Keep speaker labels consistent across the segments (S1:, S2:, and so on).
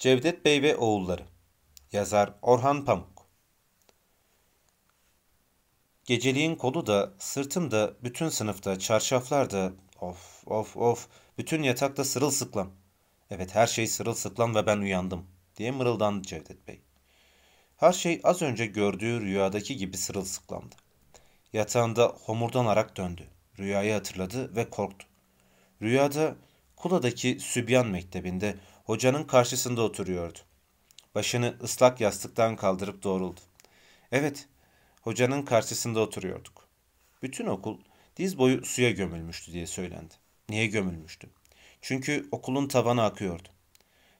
S1: Cevdet Bey ve Oğulları Yazar Orhan Pamuk Geceliğin kolu da, sırtım da, bütün sınıfta, çarşaflar da, of of of, bütün yatakta sırılsıklam. Evet her şey sırılsıklam ve ben uyandım, diye mırıldandı Cevdet Bey. Her şey az önce gördüğü rüyadaki gibi sırılsıklamdı. Yatağında homurdanarak döndü. Rüyayı hatırladı ve korktu. Rüyada Kula'daki Sübyan Mektebi'nde hocanın karşısında oturuyordu. Başını ıslak yastıktan kaldırıp doğruldu. Evet, hocanın karşısında oturuyorduk. Bütün okul diz boyu suya gömülmüştü diye söylendi. Niye gömülmüştü? Çünkü okulun tavanı akıyordu.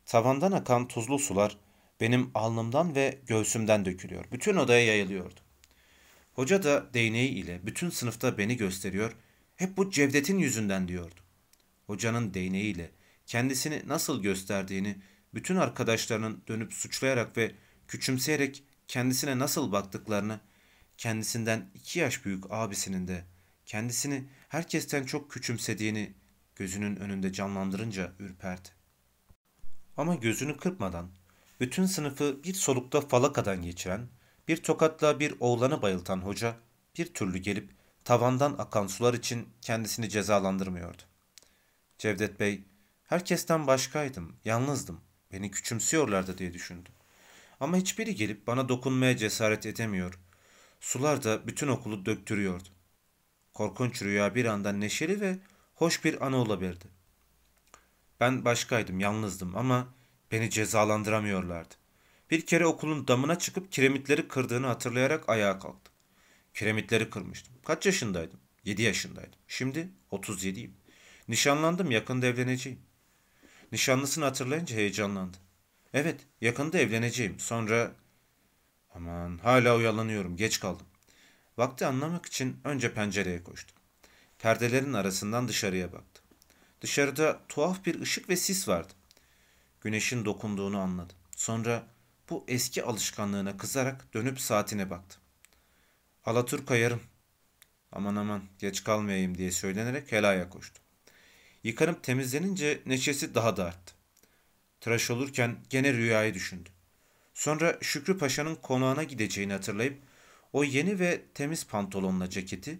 S1: Tavandan akan tuzlu sular benim alnımdan ve göğsümden dökülüyor. Bütün odaya yayılıyordu. Hoca da değneği ile bütün sınıfta beni gösteriyor, hep bu Cevdet'in yüzünden diyordu. Hocanın değneğiyle kendisini nasıl gösterdiğini, bütün arkadaşlarının dönüp suçlayarak ve küçümseyerek kendisine nasıl baktıklarını, kendisinden iki yaş büyük abisinin de kendisini herkesten çok küçümsediğini gözünün önünde canlandırınca ürperdi. Ama gözünü kırpmadan, bütün sınıfı bir solukta falakadan geçiren, bir tokatla bir oğlanı bayıltan hoca bir türlü gelip tavandan akan sular için kendisini cezalandırmıyordu. Cevdet Bey, herkesten başkaydım, yalnızdım. Beni küçümsüyorlardı diye düşündüm. Ama hiçbiri gelip bana dokunmaya cesaret edemiyor. Sular da bütün okulu döktürüyordu. Korkunç rüya bir anda neşeli ve hoş bir anı olabilirdi. Ben başkaydım, yalnızdım ama beni cezalandıramıyorlardı. Bir kere okulun damına çıkıp kiremitleri kırdığını hatırlayarak ayağa kalktım. Kiremitleri kırmıştım. Kaç yaşındaydım? Yedi yaşındaydım. Şimdi otuz yediyim. Nişanlandım, yakında evleneceğim. Nişanlısını hatırlayınca heyecanlandı. Evet, yakında evleneceğim. Sonra... Aman, hala uyalanıyorum. Geç kaldım. Vakti anlamak için önce pencereye koştum. Perdelerin arasından dışarıya baktım. Dışarıda tuhaf bir ışık ve sis vardı. Güneşin dokunduğunu anladım. Sonra bu eski alışkanlığına kızarak dönüp saatine baktı. Alaturka yarım. Aman aman geç kalmayayım diye söylenerek helaya koştu. Yıkanıp temizlenince neşesi daha da arttı. Tıraş olurken gene rüyayı düşündü. Sonra Şükrü Paşa'nın konağına gideceğini hatırlayıp o yeni ve temiz pantolonla ceketi,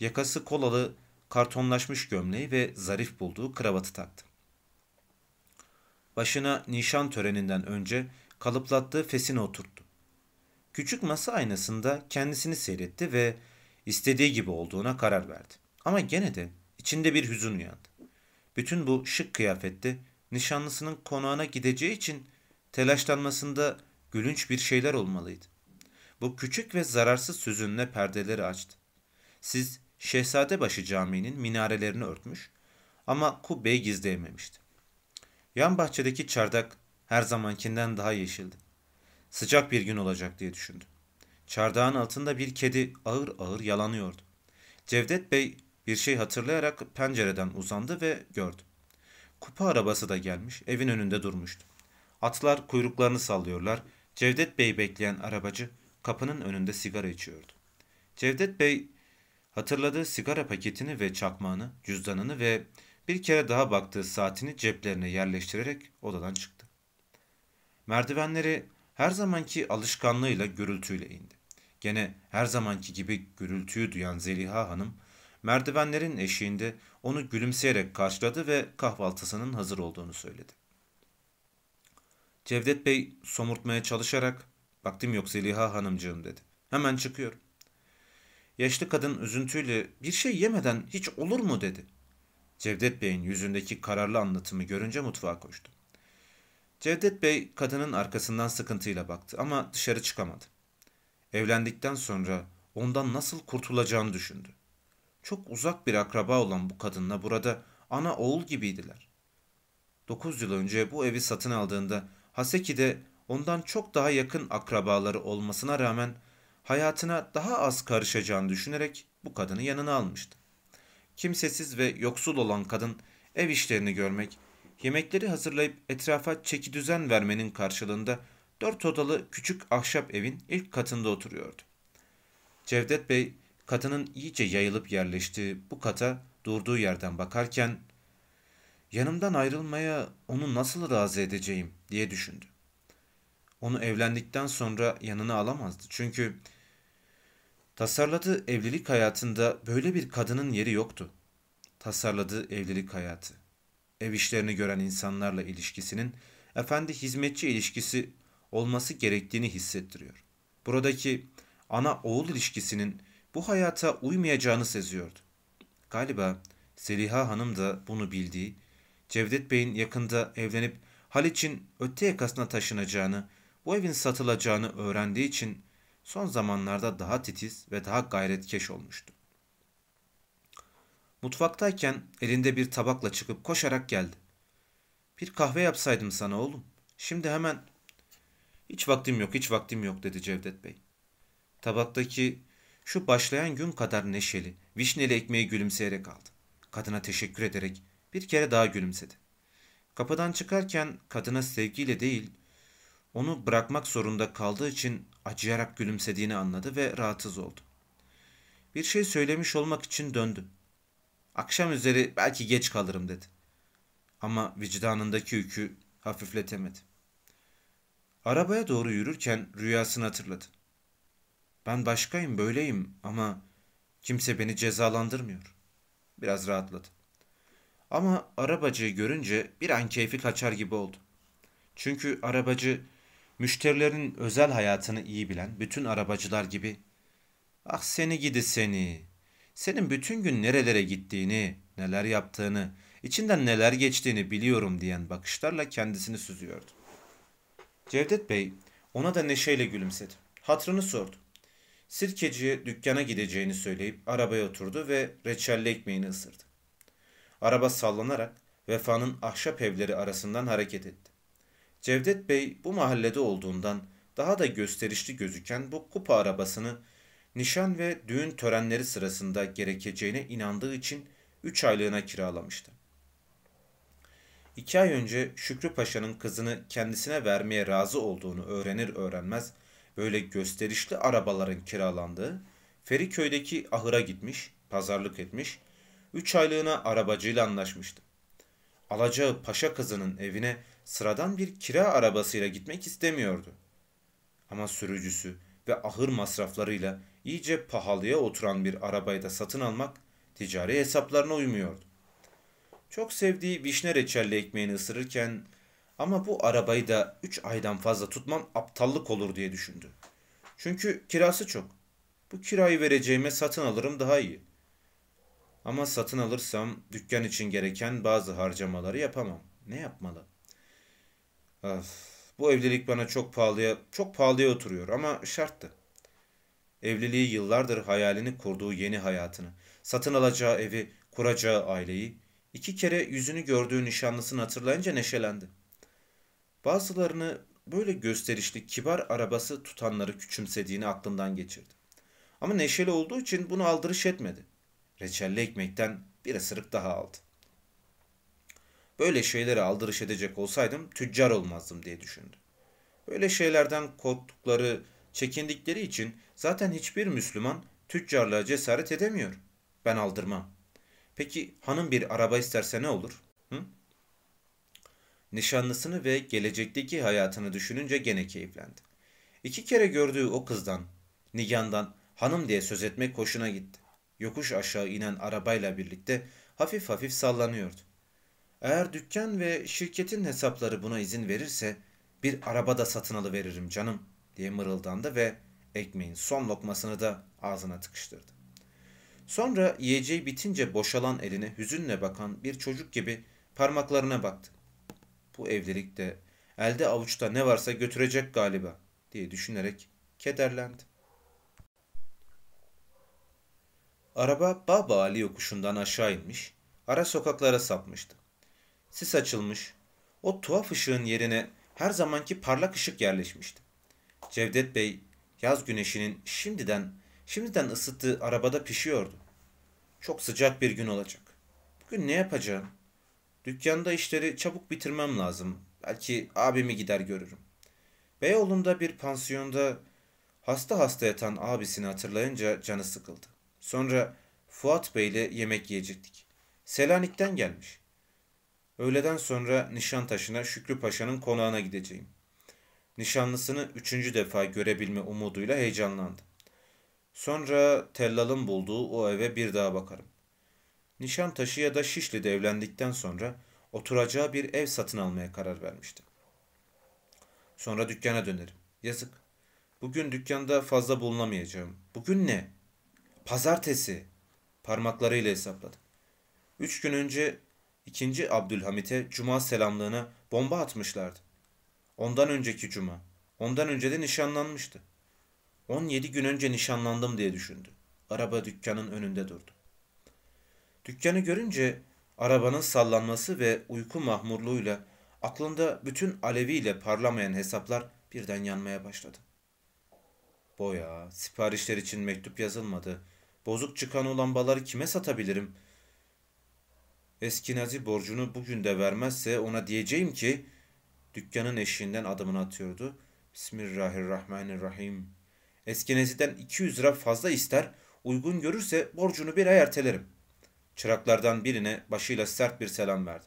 S1: yakası kolalı kartonlaşmış gömleği ve zarif bulduğu kravatı taktı. Başına nişan töreninden önce kalıplattığı fesine oturttu. Küçük masa aynasında kendisini seyretti ve istediği gibi olduğuna karar verdi. Ama gene de içinde bir hüzün uyandı. Bütün bu şık kıyafette nişanlısının konağına gideceği için telaşlanmasında gülünç bir şeyler olmalıydı. Bu küçük ve zararsız sözünle perdeleri açtı. Siz Şehzadebaşı Camii'nin minarelerini örtmüş ama kubbeyi gizleyememişti. Yan bahçedeki çardak her zamankinden daha yeşildi. Sıcak bir gün olacak diye düşündü. Çardağın altında bir kedi ağır ağır yalanıyordu. Cevdet Bey bir şey hatırlayarak pencereden uzandı ve gördü. Kupa arabası da gelmiş, evin önünde durmuştu. Atlar kuyruklarını sallıyorlar. Cevdet Bey bekleyen arabacı kapının önünde sigara içiyordu. Cevdet Bey hatırladığı sigara paketini ve çakmağını, cüzdanını ve bir kere daha baktığı saatini ceplerine yerleştirerek odadan çıktı. Merdivenleri her zamanki alışkanlığıyla gürültüyle indi. Gene her zamanki gibi gürültüyü duyan Zeliha Hanım, merdivenlerin eşiğinde onu gülümseyerek karşıladı ve kahvaltısının hazır olduğunu söyledi. Cevdet Bey somurtmaya çalışarak, vaktim yok Zeliha Hanımcığım dedi. Hemen çıkıyorum. Yaşlı kadın üzüntüyle bir şey yemeden hiç olur mu dedi. Cevdet Bey'in yüzündeki kararlı anlatımı görünce mutfağa koştu. Cevdet Bey kadının arkasından sıkıntıyla baktı ama dışarı çıkamadı. Evlendikten sonra ondan nasıl kurtulacağını düşündü. Çok uzak bir akraba olan bu kadınla burada ana oğul gibiydiler. Dokuz yıl önce bu evi satın aldığında Haseki'de ondan çok daha yakın akrabaları olmasına rağmen hayatına daha az karışacağını düşünerek bu kadını yanına almıştı. Kimsesiz ve yoksul olan kadın ev işlerini görmek, Yemekleri hazırlayıp etrafa çeki düzen vermenin karşılığında dört odalı küçük ahşap evin ilk katında oturuyordu. Cevdet Bey kadının iyice yayılıp yerleştiği bu kata durduğu yerden bakarken Yanımdan ayrılmaya onu nasıl razı edeceğim diye düşündü. Onu evlendikten sonra yanına alamazdı. Çünkü tasarladığı evlilik hayatında böyle bir kadının yeri yoktu. Tasarladığı evlilik hayatı, ev işlerini gören insanlarla ilişkisinin efendi hizmetçi ilişkisi olması gerektiğini hissettiriyor. Buradaki ana oğul ilişkisinin bu hayata uymayacağını seziyordu. Galiba Seliha Hanım da bunu bildiği, Cevdet Bey'in yakında evlenip Haliç'in öte yakasına taşınacağını, bu evin satılacağını öğrendiği için son zamanlarda daha titiz ve daha gayretkeş olmuştu. Mutfaktayken elinde bir tabakla çıkıp koşarak geldi. Bir kahve yapsaydım sana oğlum. Şimdi hemen... Hiç vaktim yok, hiç vaktim yok dedi Cevdet Bey. Tabaktaki şu başlayan gün kadar neşeli, vişneli ekmeği gülümseyerek aldı. Kadına teşekkür ederek bir kere daha gülümsedi. Kapıdan çıkarken kadına sevgiyle değil, onu bırakmak zorunda kaldığı için acıyarak gülümsediğini anladı ve rahatsız oldu. Bir şey söylemiş olmak için döndü. Akşam üzeri belki geç kalırım dedi. Ama vicdanındaki yükü hafifletemedi. Arabaya doğru yürürken rüyasını hatırladı. Ben başkayım, böyleyim ama kimse beni cezalandırmıyor. Biraz rahatladı. Ama arabacıyı görünce bir an keyfi kaçar gibi oldu. Çünkü arabacı müşterilerin özel hayatını iyi bilen bütün arabacılar gibi ah seni gidi seni senin bütün gün nerelere gittiğini, neler yaptığını, içinden neler geçtiğini biliyorum diyen bakışlarla kendisini süzüyordu. Cevdet Bey ona da neşeyle gülümsedi. Hatrını sordu. Sirkeciye dükkana gideceğini söyleyip arabaya oturdu ve reçelli ekmeğini ısırdı. Araba sallanarak Vefa'nın ahşap evleri arasından hareket etti. Cevdet Bey bu mahallede olduğundan daha da gösterişli gözüken bu kupa arabasını nişan ve düğün törenleri sırasında gerekeceğine inandığı için üç aylığına kiralamıştı. İki ay önce Şükrü Paşa'nın kızını kendisine vermeye razı olduğunu öğrenir öğrenmez böyle gösterişli arabaların kiralandığı Feriköy'deki ahıra gitmiş, pazarlık etmiş, üç aylığına arabacıyla anlaşmıştı. Alacağı paşa kızının evine sıradan bir kira arabasıyla gitmek istemiyordu. Ama sürücüsü ve ahır masraflarıyla iyice pahalıya oturan bir arabayı da satın almak ticari hesaplarına uymuyordu. Çok sevdiği vişne reçelli ekmeğini ısırırken ama bu arabayı da üç aydan fazla tutmam aptallık olur diye düşündü. Çünkü kirası çok. Bu kirayı vereceğime satın alırım daha iyi. Ama satın alırsam dükkan için gereken bazı harcamaları yapamam. Ne yapmalı? Of, bu evlilik bana çok pahalıya, çok pahalıya oturuyor ama şarttı. Evliliği yıllardır hayalini kurduğu yeni hayatını, satın alacağı evi, kuracağı aileyi, iki kere yüzünü gördüğü nişanlısını hatırlayınca neşelendi. Bazılarını böyle gösterişli, kibar arabası tutanları küçümsediğini aklından geçirdi. Ama neşeli olduğu için bunu aldırış etmedi. Reçelli ekmekten bir ısırık daha aldı. Böyle şeyleri aldırış edecek olsaydım tüccar olmazdım diye düşündü. Böyle şeylerden korktukları, çekindikleri için zaten hiçbir Müslüman tüccarlığa cesaret edemiyor. Ben aldırmam. Peki hanım bir araba isterse ne olur? Hı? Nişanlısını ve gelecekteki hayatını düşününce gene keyiflendi. İki kere gördüğü o kızdan, Nigan'dan hanım diye söz etmek hoşuna gitti. Yokuş aşağı inen arabayla birlikte hafif hafif sallanıyordu. Eğer dükkan ve şirketin hesapları buna izin verirse bir araba da satın alıveririm canım diye mırıldandı ve ekmeğin son lokmasını da ağzına tıkıştırdı. Sonra yiyeceği bitince boşalan eline hüzünle bakan bir çocuk gibi parmaklarına baktı. Bu evlilikte elde avuçta ne varsa götürecek galiba diye düşünerek kederlendi. Araba Baba Ali yokuşundan aşağı inmiş, ara sokaklara sapmıştı. Sis açılmış, o tuhaf ışığın yerine her zamanki parlak ışık yerleşmişti. Cevdet Bey yaz güneşinin şimdiden şimdiden ısıttığı arabada pişiyordu. Çok sıcak bir gün olacak. Bugün ne yapacağım? Dükkanda işleri çabuk bitirmem lazım. Belki abimi gider görürüm. Beyoğlu'nda bir pansiyonda hasta hasta yatan abisini hatırlayınca canı sıkıldı. Sonra Fuat Bey ile yemek yiyecektik. Selanik'ten gelmiş. Öğleden sonra Nişantaşı'na Şükrü Paşa'nın konağına gideceğim. Nişanlısını üçüncü defa görebilme umuduyla heyecanlandı. Sonra tellalın bulduğu o eve bir daha bakarım. Nişantaşı ya da Şişli'de evlendikten sonra oturacağı bir ev satın almaya karar vermiştim. Sonra dükkana dönerim. Yazık. Bugün dükkanda fazla bulunamayacağım. Bugün ne? Pazartesi. Parmaklarıyla hesapladı. Üç gün önce ikinci Abdülhamit'e cuma selamlığına bomba atmışlardı. Ondan önceki cuma. Ondan önce de nişanlanmıştı. 17 gün önce nişanlandım diye düşündü. Araba dükkanın önünde durdu. Dükkanı görünce arabanın sallanması ve uyku mahmurluğuyla aklında bütün aleviyle parlamayan hesaplar birden yanmaya başladı. Boya, siparişler için mektup yazılmadı. Bozuk çıkan o lambaları kime satabilirim? Eski Nazi borcunu bugün de vermezse ona diyeceğim ki dükkanın eşiğinden adımını atıyordu. Bismillahirrahmanirrahim. Eski Nazi'den 200 lira fazla ister, uygun görürse borcunu bir ay ertelerim. Çıraklardan birine başıyla sert bir selam verdi.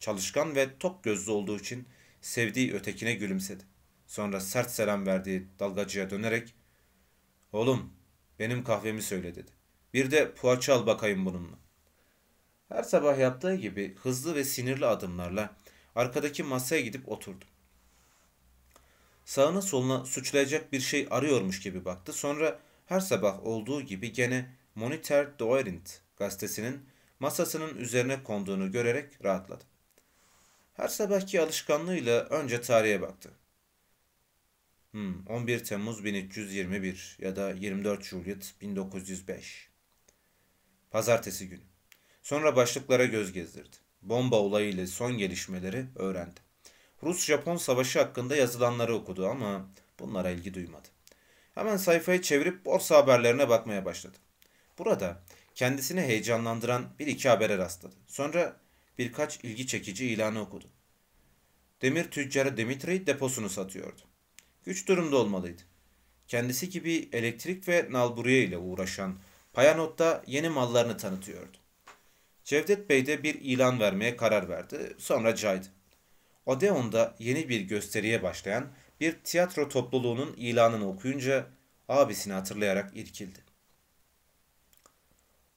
S1: Çalışkan ve tok gözlü olduğu için sevdiği ötekine gülümsedi. Sonra sert selam verdiği dalgacıya dönerek ''Oğlum benim kahvemi söyle'' dedi. ''Bir de poğaça al bakayım bununla.'' Her sabah yaptığı gibi hızlı ve sinirli adımlarla arkadaki masaya gidip oturdu. Sağına soluna suçlayacak bir şey arıyormuş gibi baktı. Sonra her sabah olduğu gibi gene Monitor Doerint gazetesinin masasının üzerine konduğunu görerek rahatladı. Her sabahki alışkanlığıyla önce tarihe baktı. Hmm, 11 Temmuz 1321 ya da 24 Juliet 1905. Pazartesi günü. Sonra başlıklara göz gezdirdi. Bomba olayı ile son gelişmeleri öğrendi. Rus-Japon savaşı hakkında yazılanları okudu ama bunlara ilgi duymadı. Hemen sayfayı çevirip borsa haberlerine bakmaya başladı. Burada kendisini heyecanlandıran bir iki habere rastladı. Sonra birkaç ilgi çekici ilanı okudu. Demir tüccarı Dimitri deposunu satıyordu. Güç durumda olmalıydı. Kendisi gibi elektrik ve nalburiye ile uğraşan Payanot da yeni mallarını tanıtıyordu. Cevdet Bey de bir ilan vermeye karar verdi. Sonra caydı. Odeon'da yeni bir gösteriye başlayan bir tiyatro topluluğunun ilanını okuyunca abisini hatırlayarak irkildi.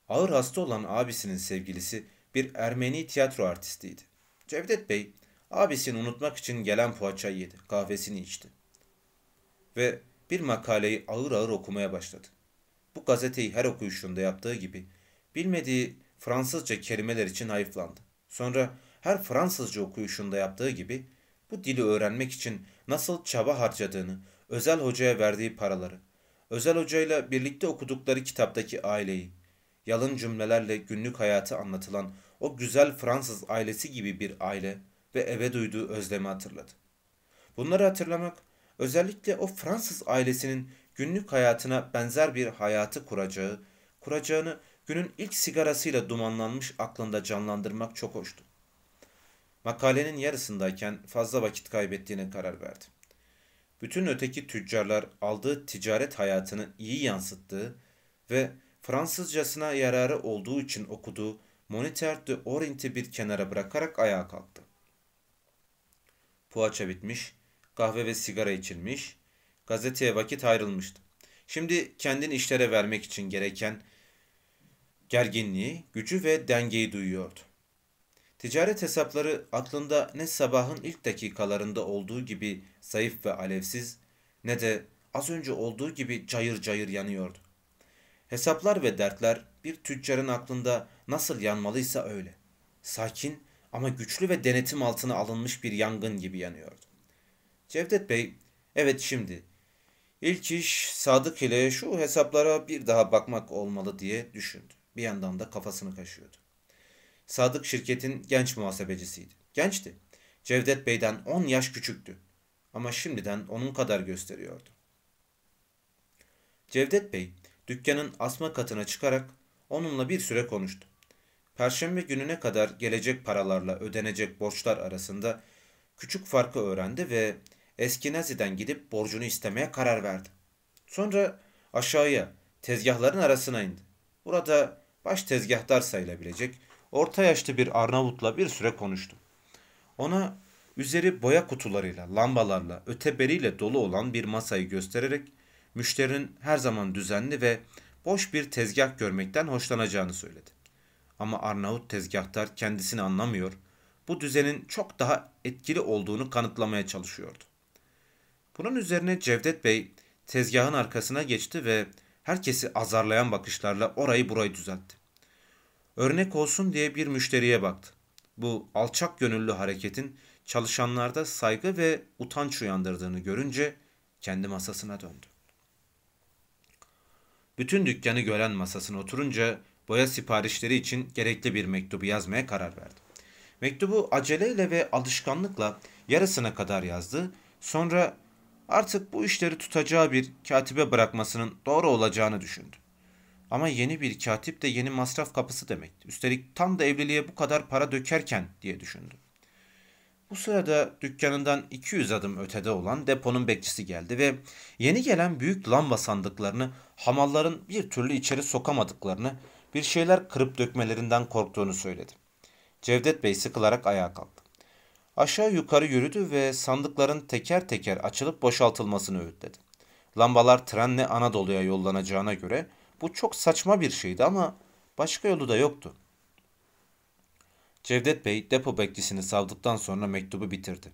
S1: Ağır hasta olan abisinin sevgilisi bir Ermeni tiyatro artistiydi. Cevdet Bey, abisini unutmak için gelen poğaçayı yedi, kahvesini içti. Ve bir makaleyi ağır ağır okumaya başladı. Bu gazeteyi her okuyuşunda yaptığı gibi bilmediği Fransızca kelimeler için hayıflandı. Sonra her Fransızca okuyuşunda yaptığı gibi bu dili öğrenmek için nasıl çaba harcadığını, özel hocaya verdiği paraları, özel hocayla birlikte okudukları kitaptaki aileyi, yalın cümlelerle günlük hayatı anlatılan o güzel Fransız ailesi gibi bir aile ve eve duyduğu özlemi hatırladı. Bunları hatırlamak, özellikle o Fransız ailesinin günlük hayatına benzer bir hayatı kuracağı, kuracağını günün ilk sigarasıyla dumanlanmış aklında canlandırmak çok hoştu. Makalenin yarısındayken fazla vakit kaybettiğine karar verdi. Bütün öteki tüccarlar aldığı ticaret hayatını iyi yansıttığı ve Fransızcasına yararı olduğu için okuduğu Moniteur de Orient'i bir kenara bırakarak ayağa kalktı. Poğaça bitmiş, kahve ve sigara içilmiş, gazeteye vakit ayrılmıştı. Şimdi kendini işlere vermek için gereken gerginliği, gücü ve dengeyi duyuyordu. Ticaret hesapları aklında ne sabahın ilk dakikalarında olduğu gibi zayıf ve alevsiz ne de az önce olduğu gibi cayır cayır yanıyordu. Hesaplar ve dertler bir tüccarın aklında nasıl yanmalıysa öyle. Sakin ama güçlü ve denetim altına alınmış bir yangın gibi yanıyordu. Cevdet Bey, evet şimdi ilk iş Sadık ile şu hesaplara bir daha bakmak olmalı diye düşündü. Bir yandan da kafasını kaşıyordu. Sadık şirketin genç muhasebecisiydi. Gençti. Cevdet Bey'den 10 yaş küçüktü. Ama şimdiden onun kadar gösteriyordu. Cevdet Bey dükkanın asma katına çıkarak onunla bir süre konuştu. Perşembe gününe kadar gelecek paralarla ödenecek borçlar arasında küçük farkı öğrendi ve eski Nazi'den gidip borcunu istemeye karar verdi. Sonra aşağıya tezgahların arasına indi. Burada baş tezgahtar sayılabilecek orta yaşlı bir Arnavutla bir süre konuştu. Ona üzeri boya kutularıyla, lambalarla, öteberiyle dolu olan bir masayı göstererek müşterinin her zaman düzenli ve boş bir tezgah görmekten hoşlanacağını söyledi. Ama Arnavut tezgahtar kendisini anlamıyor, bu düzenin çok daha etkili olduğunu kanıtlamaya çalışıyordu. Bunun üzerine Cevdet Bey tezgahın arkasına geçti ve herkesi azarlayan bakışlarla orayı burayı düzeltti. Örnek olsun diye bir müşteriye baktı. Bu alçak gönüllü hareketin çalışanlarda saygı ve utanç uyandırdığını görünce kendi masasına döndü. Bütün dükkanı gören masasına oturunca boya siparişleri için gerekli bir mektubu yazmaya karar verdi. Mektubu aceleyle ve alışkanlıkla yarısına kadar yazdı. Sonra artık bu işleri tutacağı bir katibe bırakmasının doğru olacağını düşündü. Ama yeni bir katip de yeni masraf kapısı demekti. Üstelik tam da evliliğe bu kadar para dökerken diye düşündü. Bu sırada dükkanından 200 adım ötede olan deponun bekçisi geldi ve yeni gelen büyük lamba sandıklarını hamalların bir türlü içeri sokamadıklarını, bir şeyler kırıp dökmelerinden korktuğunu söyledi. Cevdet Bey sıkılarak ayağa kalktı. Aşağı yukarı yürüdü ve sandıkların teker teker açılıp boşaltılmasını öğütledi. Lambalar trenle Anadolu'ya yollanacağına göre bu çok saçma bir şeydi ama başka yolu da yoktu. Cevdet Bey depo bekçisini savdıktan sonra mektubu bitirdi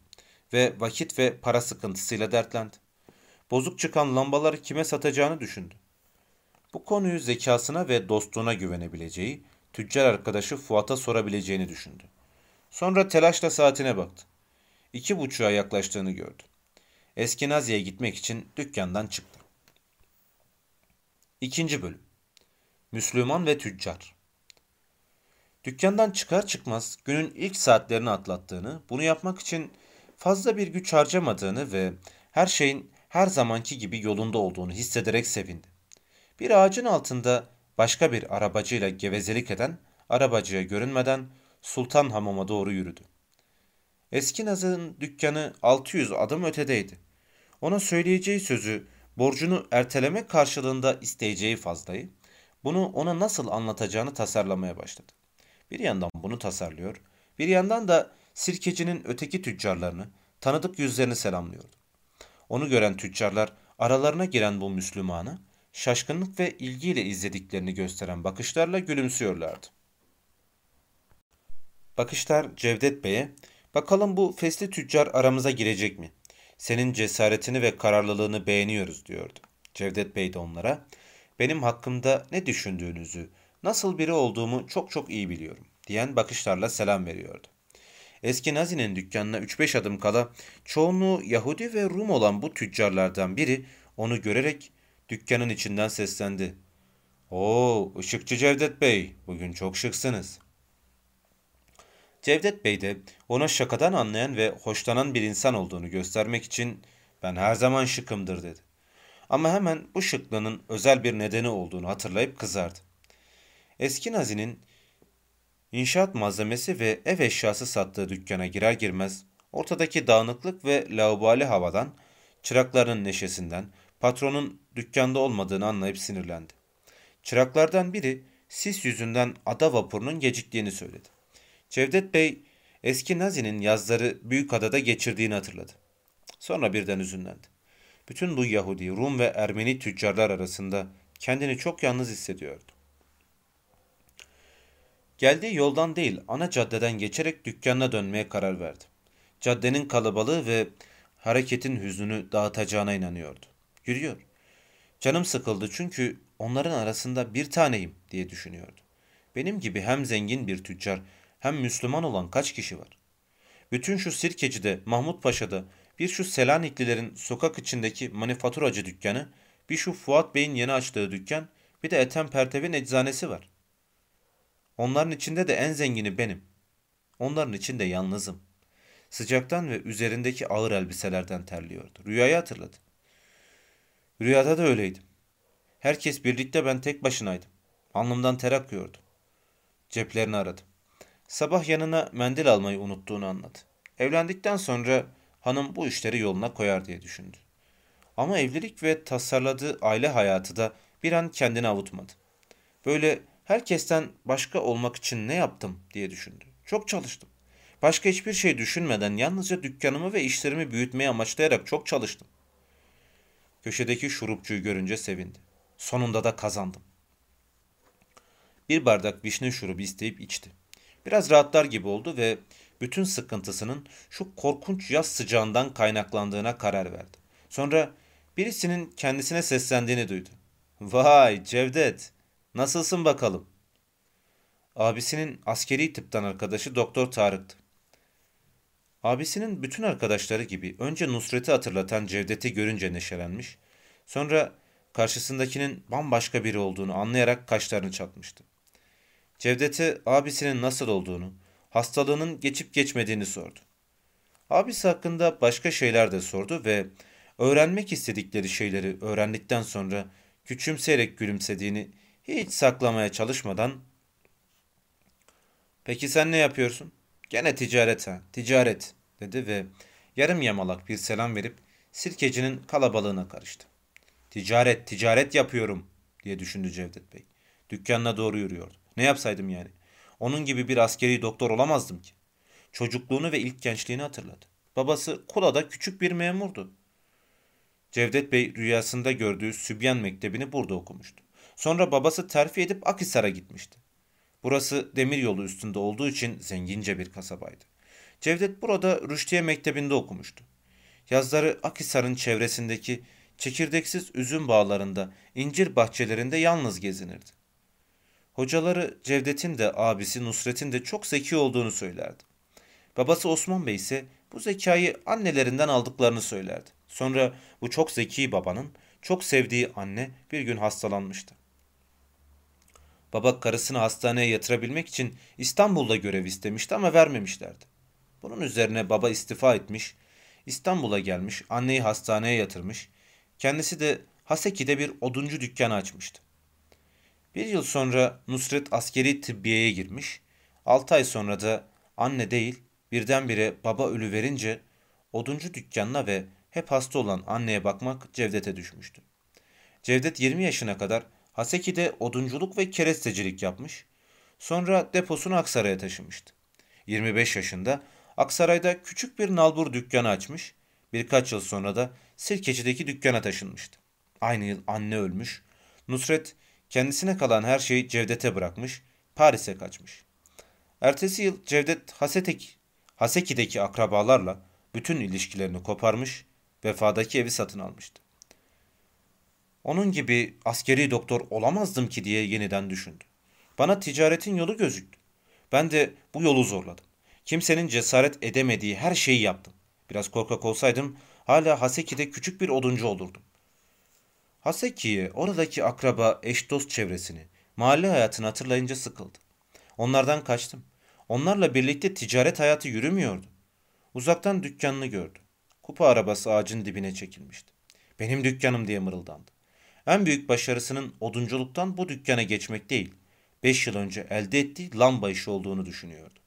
S1: ve vakit ve para sıkıntısıyla dertlendi. Bozuk çıkan lambaları kime satacağını düşündü. Bu konuyu zekasına ve dostluğuna güvenebileceği, tüccar arkadaşı Fuat'a sorabileceğini düşündü. Sonra telaşla saatine baktı. İki buçuğa yaklaştığını gördü. Eski Nazi'ye gitmek için dükkandan çıktı. İkinci bölüm Müslüman ve Tüccar Dükkandan çıkar çıkmaz günün ilk saatlerini atlattığını, bunu yapmak için fazla bir güç harcamadığını ve her şeyin her zamanki gibi yolunda olduğunu hissederek sevindi. Bir ağacın altında başka bir arabacıyla gevezelik eden arabacıya görünmeden Sultan Hamam'a doğru yürüdü. Eski Naz'ın dükkanı 600 adım ötedeydi. Ona söyleyeceği sözü, borcunu erteleme karşılığında isteyeceği fazlayı, bunu ona nasıl anlatacağını tasarlamaya başladı. Bir yandan bunu tasarlıyor, bir yandan da sirkecinin öteki tüccarlarını, tanıdık yüzlerini selamlıyordu. Onu gören tüccarlar aralarına giren bu Müslümanı şaşkınlık ve ilgiyle izlediklerini gösteren bakışlarla gülümsüyorlardı. Bakışlar Cevdet Bey'e, bakalım bu fesli tüccar aramıza girecek mi? Senin cesaretini ve kararlılığını beğeniyoruz diyordu. Cevdet Bey de onlara, benim hakkımda ne düşündüğünüzü, nasıl biri olduğumu çok çok iyi biliyorum diyen bakışlarla selam veriyordu. Eski Nazi'nin dükkanına 3-5 adım kala çoğunluğu Yahudi ve Rum olan bu tüccarlardan biri onu görerek dükkanın içinden seslendi. Oo, ışıkçı Cevdet Bey, bugün çok şıksınız. Cevdet Bey de ona şakadan anlayan ve hoşlanan bir insan olduğunu göstermek için ben her zaman şıkımdır dedi. Ama hemen bu şıklığının özel bir nedeni olduğunu hatırlayıp kızardı. Eski Nazi'nin inşaat malzemesi ve ev eşyası sattığı dükkana girer girmez ortadaki dağınıklık ve laubali havadan, çırakların neşesinden, patronun dükkanda olmadığını anlayıp sinirlendi. Çıraklardan biri sis yüzünden ada vapurunun geciktiğini söyledi. Cevdet Bey eski Nazi'nin yazları büyük adada geçirdiğini hatırladı. Sonra birden üzünlendi. Bütün bu Yahudi, Rum ve Ermeni tüccarlar arasında kendini çok yalnız hissediyordu. Geldiği yoldan değil, ana caddeden geçerek dükkanına dönmeye karar verdi. Caddenin kalabalığı ve hareketin hüznünü dağıtacağına inanıyordu. Yürüyor. Canım sıkıldı çünkü onların arasında bir taneyim diye düşünüyordu. Benim gibi hem zengin bir tüccar hem Müslüman olan kaç kişi var? Bütün şu Sirkeci'de, Mahmut Paşa'da, bir şu Selaniklilerin sokak içindeki manifaturacı dükkanı, bir şu Fuat Bey'in yeni açtığı dükkan, bir de Ethem Pertev'in eczanesi var. Onların içinde de en zengini benim. Onların içinde yalnızım. Sıcaktan ve üzerindeki ağır elbiselerden terliyordu. Rüyayı hatırladı. Rüyada da öyleydim. Herkes birlikte ben tek başınaydım. Alnımdan ter akıyordu. Ceplerini aradım. Sabah yanına mendil almayı unuttuğunu anladı. Evlendikten sonra hanım bu işleri yoluna koyar diye düşündü. Ama evlilik ve tasarladığı aile hayatı da bir an kendini avutmadı. Böyle herkesten başka olmak için ne yaptım diye düşündü. Çok çalıştım. Başka hiçbir şey düşünmeden yalnızca dükkanımı ve işlerimi büyütmeyi amaçlayarak çok çalıştım. Köşedeki şurupçuyu görünce sevindi. Sonunda da kazandım. Bir bardak vişne şurubu isteyip içti. Biraz rahatlar gibi oldu ve bütün sıkıntısının şu korkunç yaz sıcağından kaynaklandığına karar verdi. Sonra birisinin kendisine seslendiğini duydu. Vay Cevdet, nasılsın bakalım? Abisinin askeri tıptan arkadaşı Doktor Tarık'tı. Abisinin bütün arkadaşları gibi önce Nusret'i hatırlatan Cevdet'i görünce neşelenmiş, sonra karşısındakinin bambaşka biri olduğunu anlayarak kaşlarını çatmıştı. Cevdet'e abisinin nasıl olduğunu, hastalığının geçip geçmediğini sordu. Abisi hakkında başka şeyler de sordu ve öğrenmek istedikleri şeyleri öğrendikten sonra küçümseyerek gülümsediğini hiç saklamaya çalışmadan ''Peki sen ne yapıyorsun?'' ''Gene ticaret ha, ticaret.'' dedi ve yarım yamalak bir selam verip sirkecinin kalabalığına karıştı. ''Ticaret, ticaret yapıyorum.'' diye düşündü Cevdet Bey. Dükkanına doğru yürüyordu. Ne yapsaydım yani? Onun gibi bir askeri doktor olamazdım ki. Çocukluğunu ve ilk gençliğini hatırladı. Babası Kula'da küçük bir memurdu. Cevdet Bey rüyasında gördüğü Sübyan Mektebi'ni burada okumuştu. Sonra babası terfi edip Akhisar'a gitmişti. Burası demiryolu üstünde olduğu için zengince bir kasabaydı. Cevdet burada Rüştiye Mektebi'nde okumuştu. Yazları Akhisar'ın çevresindeki çekirdeksiz üzüm bağlarında, incir bahçelerinde yalnız gezinirdi. Hocaları Cevdet'in de abisi Nusret'in de çok zeki olduğunu söylerdi. Babası Osman Bey ise bu zekayı annelerinden aldıklarını söylerdi. Sonra bu çok zeki babanın çok sevdiği anne bir gün hastalanmıştı. Baba karısını hastaneye yatırabilmek için İstanbul'da görev istemişti ama vermemişlerdi. Bunun üzerine baba istifa etmiş, İstanbul'a gelmiş, anneyi hastaneye yatırmış, kendisi de Haseki'de bir oduncu dükkanı açmıştı. Bir yıl sonra Nusret askeri tıbbiyeye girmiş, altı ay sonra da anne değil birdenbire baba ölü verince oduncu dükkanına ve hep hasta olan anneye bakmak Cevdet'e düşmüştü. Cevdet 20 yaşına kadar Haseki'de odunculuk ve kerestecilik yapmış, sonra deposunu Aksaray'a taşımıştı. 25 yaşında Aksaray'da küçük bir nalbur dükkanı açmış, birkaç yıl sonra da Sirkeci'deki dükkana taşınmıştı. Aynı yıl anne ölmüş, Nusret kendisine kalan her şeyi Cevdet'e bırakmış, Paris'e kaçmış. Ertesi yıl Cevdet Hasetek, Haseki'deki akrabalarla bütün ilişkilerini koparmış, vefadaki evi satın almıştı. Onun gibi askeri doktor olamazdım ki diye yeniden düşündü. Bana ticaretin yolu gözüktü. Ben de bu yolu zorladım. Kimsenin cesaret edemediği her şeyi yaptım. Biraz korkak olsaydım hala Haseki'de küçük bir oduncu olurdum. Haseki'ye oradaki akraba, eş dost çevresini, mahalle hayatını hatırlayınca sıkıldı. Onlardan kaçtım. Onlarla birlikte ticaret hayatı yürümüyordu. Uzaktan dükkanını gördü. Kupa arabası ağacın dibine çekilmişti. Benim dükkanım diye mırıldandı. En büyük başarısının odunculuktan bu dükkana geçmek değil, beş yıl önce elde ettiği lamba işi olduğunu düşünüyordu.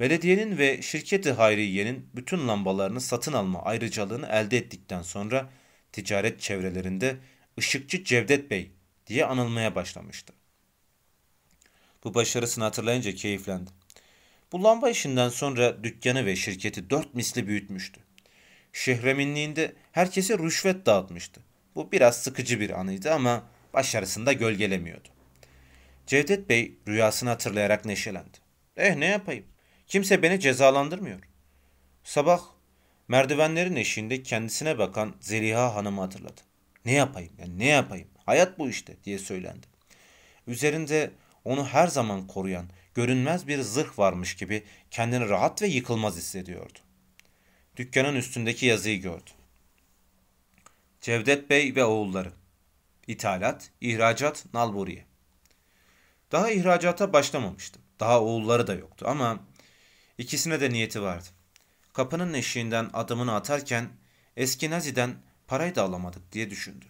S1: Belediyenin ve şirketi Hayriye'nin bütün lambalarını satın alma ayrıcalığını elde ettikten sonra ticaret çevrelerinde Işıkçı Cevdet Bey diye anılmaya başlamıştı. Bu başarısını hatırlayınca keyiflendi. Bu lamba işinden sonra dükkanı ve şirketi dört misli büyütmüştü. Şehreminliğinde herkese rüşvet dağıtmıştı. Bu biraz sıkıcı bir anıydı ama başarısını da gölgelemiyordu. Cevdet Bey rüyasını hatırlayarak neşelendi. Eh ne yapayım? Kimse beni cezalandırmıyor. Sabah merdivenlerin eşiğinde kendisine bakan Zeliha Hanım'ı hatırladı. Ne yapayım yani ne yapayım? Hayat bu işte diye söylendi. Üzerinde onu her zaman koruyan görünmez bir zırh varmış gibi kendini rahat ve yıkılmaz hissediyordu. Dükkanın üstündeki yazıyı gördü. Cevdet Bey ve oğulları. İthalat, ihracat, nalburiye. Daha ihracata başlamamıştı. Daha oğulları da yoktu ama ikisine de niyeti vardı. Kapının eşiğinden adımını atarken eski Nazi'den parayı da alamadık diye düşündü.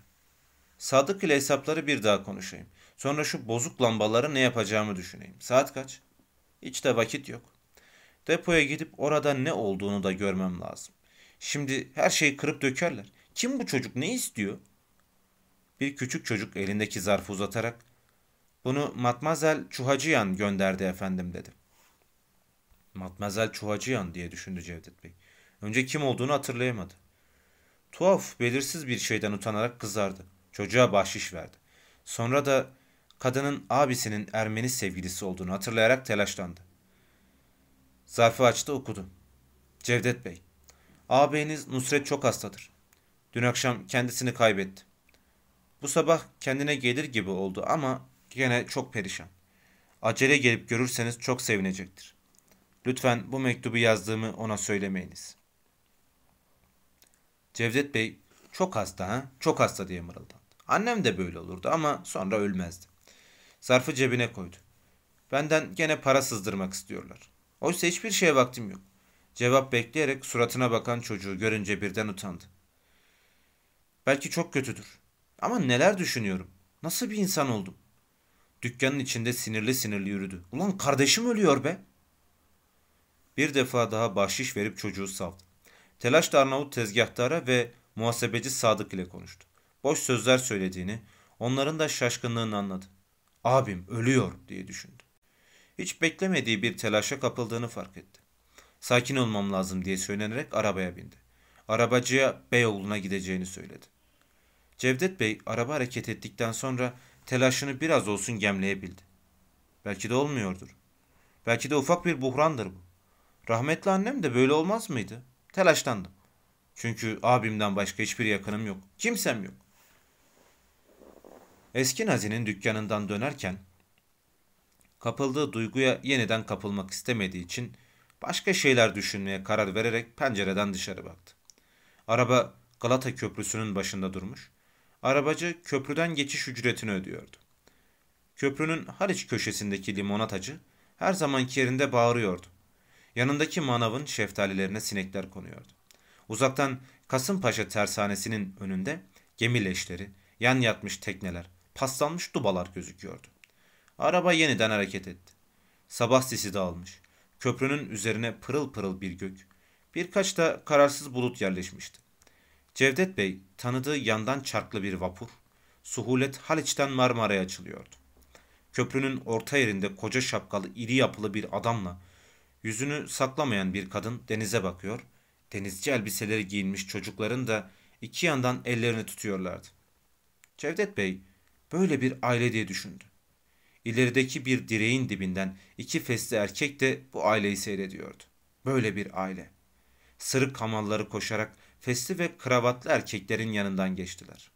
S1: Sadık ile hesapları bir daha konuşayım. Sonra şu bozuk lambaları ne yapacağımı düşüneyim. Saat kaç? Hiç de vakit yok. Depoya gidip orada ne olduğunu da görmem lazım. Şimdi her şeyi kırıp dökerler. Kim bu çocuk ne istiyor? Bir küçük çocuk elindeki zarfı uzatarak bunu Matmazel Çuhacıyan gönderdi efendim dedi. Matmazel Çuhacıyan diye düşündü Cevdet Bey. Önce kim olduğunu hatırlayamadı. Tuhaf, belirsiz bir şeyden utanarak kızardı. Çocuğa bahşiş verdi. Sonra da kadının abisinin Ermeni sevgilisi olduğunu hatırlayarak telaşlandı. Zarfı açtı okudu. Cevdet Bey, ağabeyiniz Nusret çok hastadır. Dün akşam kendisini kaybetti. Bu sabah kendine gelir gibi oldu ama gene çok perişan. Acele gelip görürseniz çok sevinecektir. Lütfen bu mektubu yazdığımı ona söylemeyiniz. Cevdet Bey çok hasta ha, çok hasta diye mırıldandı. Annem de böyle olurdu ama sonra ölmezdi. Zarfı cebine koydu. Benden gene para sızdırmak istiyorlar. Oysa hiçbir şeye vaktim yok. Cevap bekleyerek suratına bakan çocuğu görünce birden utandı. Belki çok kötüdür. Ama neler düşünüyorum. Nasıl bir insan oldum? Dükkanın içinde sinirli sinirli yürüdü. Ulan kardeşim ölüyor be. Bir defa daha bahşiş verip çocuğu savdı. Telaşla Arnavut tezgahtara ve muhasebeci Sadık ile konuştu. Boş sözler söylediğini, onların da şaşkınlığını anladı. Abim ölüyor diye düşündü. Hiç beklemediği bir telaşa kapıldığını fark etti. Sakin olmam lazım diye söylenerek arabaya bindi. Arabacıya Beyoğlu'na gideceğini söyledi. Cevdet Bey araba hareket ettikten sonra telaşını biraz olsun gemleyebildi. Belki de olmuyordur. Belki de ufak bir buhrandır bu. Rahmetli annem de böyle olmaz mıydı? Telaşlandım. Çünkü abimden başka hiçbir yakınım yok. Kimsem yok. Eski Nazi'nin dükkanından dönerken kapıldığı duyguya yeniden kapılmak istemediği için başka şeyler düşünmeye karar vererek pencereden dışarı baktı. Araba Galata Köprüsü'nün başında durmuş. Arabacı köprüden geçiş ücretini ödüyordu. Köprünün Haliç köşesindeki limonatacı her zamanki yerinde bağırıyordu. Yanındaki manavın şeftalilerine sinekler konuyordu. Uzaktan Kasımpaşa tersanesinin önünde gemi leşleri, yan yatmış tekneler, paslanmış dubalar gözüküyordu. Araba yeniden hareket etti. Sabah sisi dağılmış. Köprünün üzerine pırıl pırıl bir gök, birkaç da kararsız bulut yerleşmişti. Cevdet Bey tanıdığı yandan çarklı bir vapur, Suhulet Haliç'ten Marmara'ya açılıyordu. Köprünün orta yerinde koca şapkalı iri yapılı bir adamla yüzünü saklamayan bir kadın denize bakıyor, denizci elbiseleri giyinmiş çocukların da iki yandan ellerini tutuyorlardı. Cevdet Bey böyle bir aile diye düşündü. İlerideki bir direğin dibinden iki fesli erkek de bu aileyi seyrediyordu. Böyle bir aile. Sırık hamalları koşarak fesli ve kravatlı erkeklerin yanından geçtiler.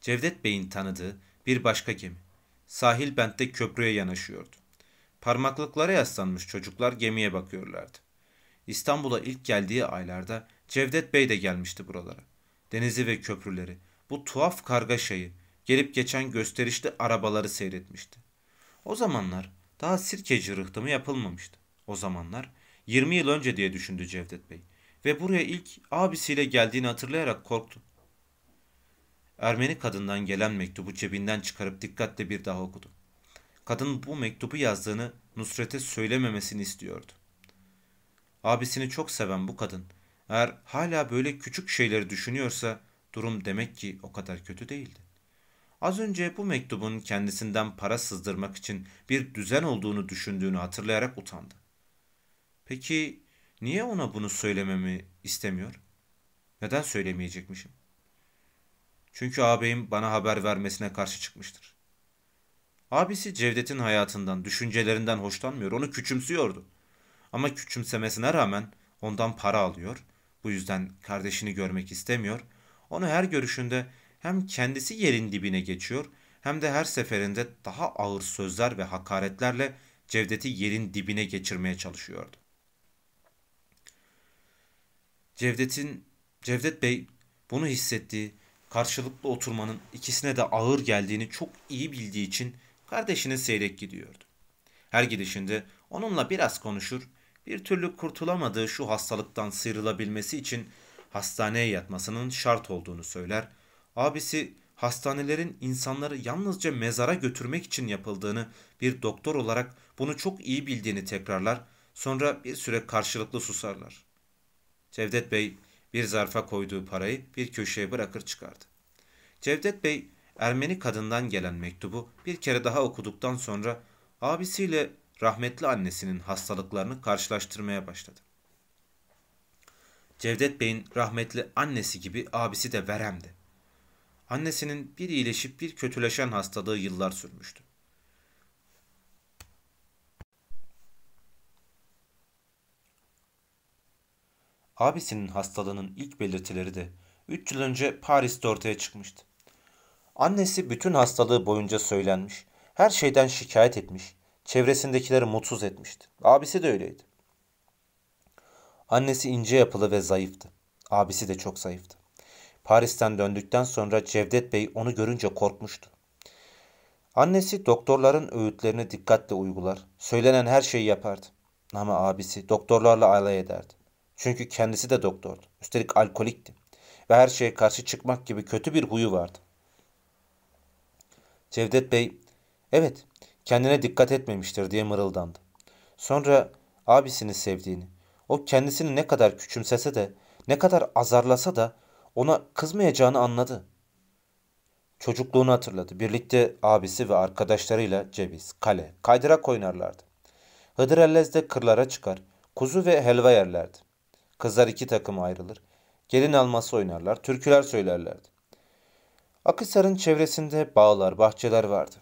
S1: Cevdet Bey'in tanıdığı bir başka gemi. Sahil bentte köprüye yanaşıyordu. Parmaklıklara yaslanmış çocuklar gemiye bakıyorlardı. İstanbul'a ilk geldiği aylarda Cevdet Bey de gelmişti buralara. Denizi ve köprüleri, bu tuhaf kargaşayı, gelip geçen gösterişli arabaları seyretmişti. O zamanlar daha sirkeci rıhtımı yapılmamıştı. O zamanlar 20 yıl önce diye düşündü Cevdet Bey ve buraya ilk abisiyle geldiğini hatırlayarak korktu. Ermeni kadından gelen mektubu cebinden çıkarıp dikkatle bir daha okudu. Kadın bu mektubu yazdığını Nusret'e söylememesini istiyordu. Abisini çok seven bu kadın eğer hala böyle küçük şeyleri düşünüyorsa durum demek ki o kadar kötü değildi. Az önce bu mektubun kendisinden para sızdırmak için bir düzen olduğunu düşündüğünü hatırlayarak utandı. Peki niye ona bunu söylememi istemiyor? Neden söylemeyecekmişim? Çünkü ağabeyim bana haber vermesine karşı çıkmıştır. Abisi Cevdet'in hayatından, düşüncelerinden hoşlanmıyor, onu küçümsüyordu. Ama küçümsemesine rağmen ondan para alıyor, bu yüzden kardeşini görmek istemiyor, onu her görüşünde hem kendisi yerin dibine geçiyor hem de her seferinde daha ağır sözler ve hakaretlerle Cevdet'i yerin dibine geçirmeye çalışıyordu. Cevdet'in Cevdet Bey bunu hissettiği, karşılıklı oturmanın ikisine de ağır geldiğini çok iyi bildiği için kardeşine seyrek gidiyordu. Her gidişinde onunla biraz konuşur, bir türlü kurtulamadığı şu hastalıktan sıyrılabilmesi için hastaneye yatmasının şart olduğunu söyler. Abisi hastanelerin insanları yalnızca mezara götürmek için yapıldığını bir doktor olarak bunu çok iyi bildiğini tekrarlar. Sonra bir süre karşılıklı susarlar. Cevdet Bey bir zarfa koyduğu parayı bir köşeye bırakır çıkardı. Cevdet Bey Ermeni kadından gelen mektubu bir kere daha okuduktan sonra abisiyle rahmetli annesinin hastalıklarını karşılaştırmaya başladı. Cevdet Bey'in rahmetli annesi gibi abisi de veremdi. Annesinin bir iyileşip bir kötüleşen hastalığı yıllar sürmüştü. Abisinin hastalığının ilk belirtileri de 3 yıl önce Paris'te ortaya çıkmıştı. Annesi bütün hastalığı boyunca söylenmiş, her şeyden şikayet etmiş, çevresindekileri mutsuz etmişti. Abisi de öyleydi. Annesi ince yapılı ve zayıftı. Abisi de çok zayıftı. Paris'ten döndükten sonra Cevdet Bey onu görünce korkmuştu. Annesi doktorların öğütlerini dikkatle uygular, söylenen her şeyi yapardı. Ama abisi doktorlarla alay ederdi. Çünkü kendisi de doktordu. Üstelik alkolikti. Ve her şeye karşı çıkmak gibi kötü bir huyu vardı. Cevdet Bey, evet kendine dikkat etmemiştir diye mırıldandı. Sonra abisini sevdiğini, o kendisini ne kadar küçümsese de, ne kadar azarlasa da ona kızmayacağını anladı. Çocukluğunu hatırladı. Birlikte abisi ve arkadaşlarıyla ceviz, kale, kaydırak oynarlardı. Hıdrellez'de kırlara çıkar, kuzu ve helva yerlerdi. Kızlar iki takıma ayrılır. Gelin alması oynarlar, türküler söylerlerdi. Akhisar'ın çevresinde bağlar, bahçeler vardı.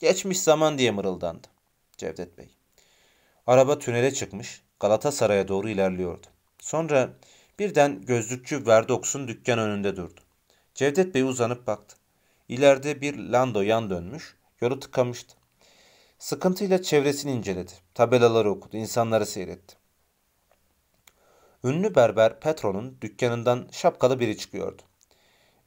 S1: Geçmiş zaman diye mırıldandı Cevdet Bey. Araba tünele çıkmış, Galatasaray'a doğru ilerliyordu. Sonra birden gözlükçü Verdox'un dükkan önünde durdu. Cevdet Bey uzanıp baktı. İleride bir lando yan dönmüş, yolu tıkamıştı. Sıkıntıyla çevresini inceledi. Tabelaları okudu, insanları seyretti. Ünlü berber Petro'nun dükkanından şapkalı biri çıkıyordu.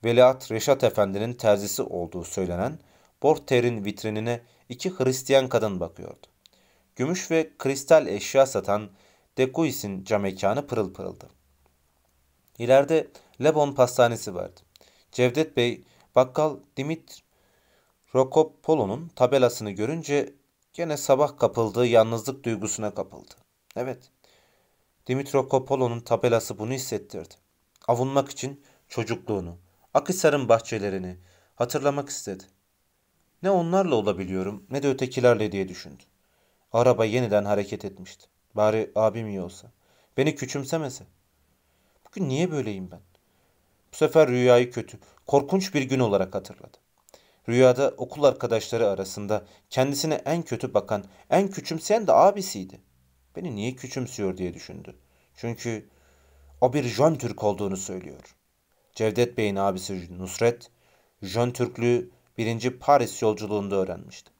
S1: Veliaht Reşat Efendi'nin terzisi olduğu söylenen Borter'in vitrinine iki Hristiyan kadın bakıyordu. Gümüş ve kristal eşya satan Dekuis'in cam mekanı pırıl pırıldı. İleride Lebon pastanesi vardı. Cevdet Bey, bakkal Dimit Rokopolo'nun tabelasını görünce gene sabah kapıldığı yalnızlık duygusuna kapıldı. Evet, Dimitro tabelası bunu hissettirdi. Avunmak için çocukluğunu, Akhisar'ın bahçelerini hatırlamak istedi. Ne onlarla olabiliyorum ne de ötekilerle diye düşündü. Araba yeniden hareket etmişti. Bari abim iyi olsa. Beni küçümsemese. Bugün niye böyleyim ben? Bu sefer rüyayı kötü, korkunç bir gün olarak hatırladı. Rüyada okul arkadaşları arasında kendisine en kötü bakan, en küçümseyen de abisiydi. Beni niye küçümsüyor diye düşündü. Çünkü o bir Jön Türk olduğunu söylüyor. Cevdet Bey'in abisi Nusret, Jön Türklüğü birinci Paris yolculuğunda öğrenmişti.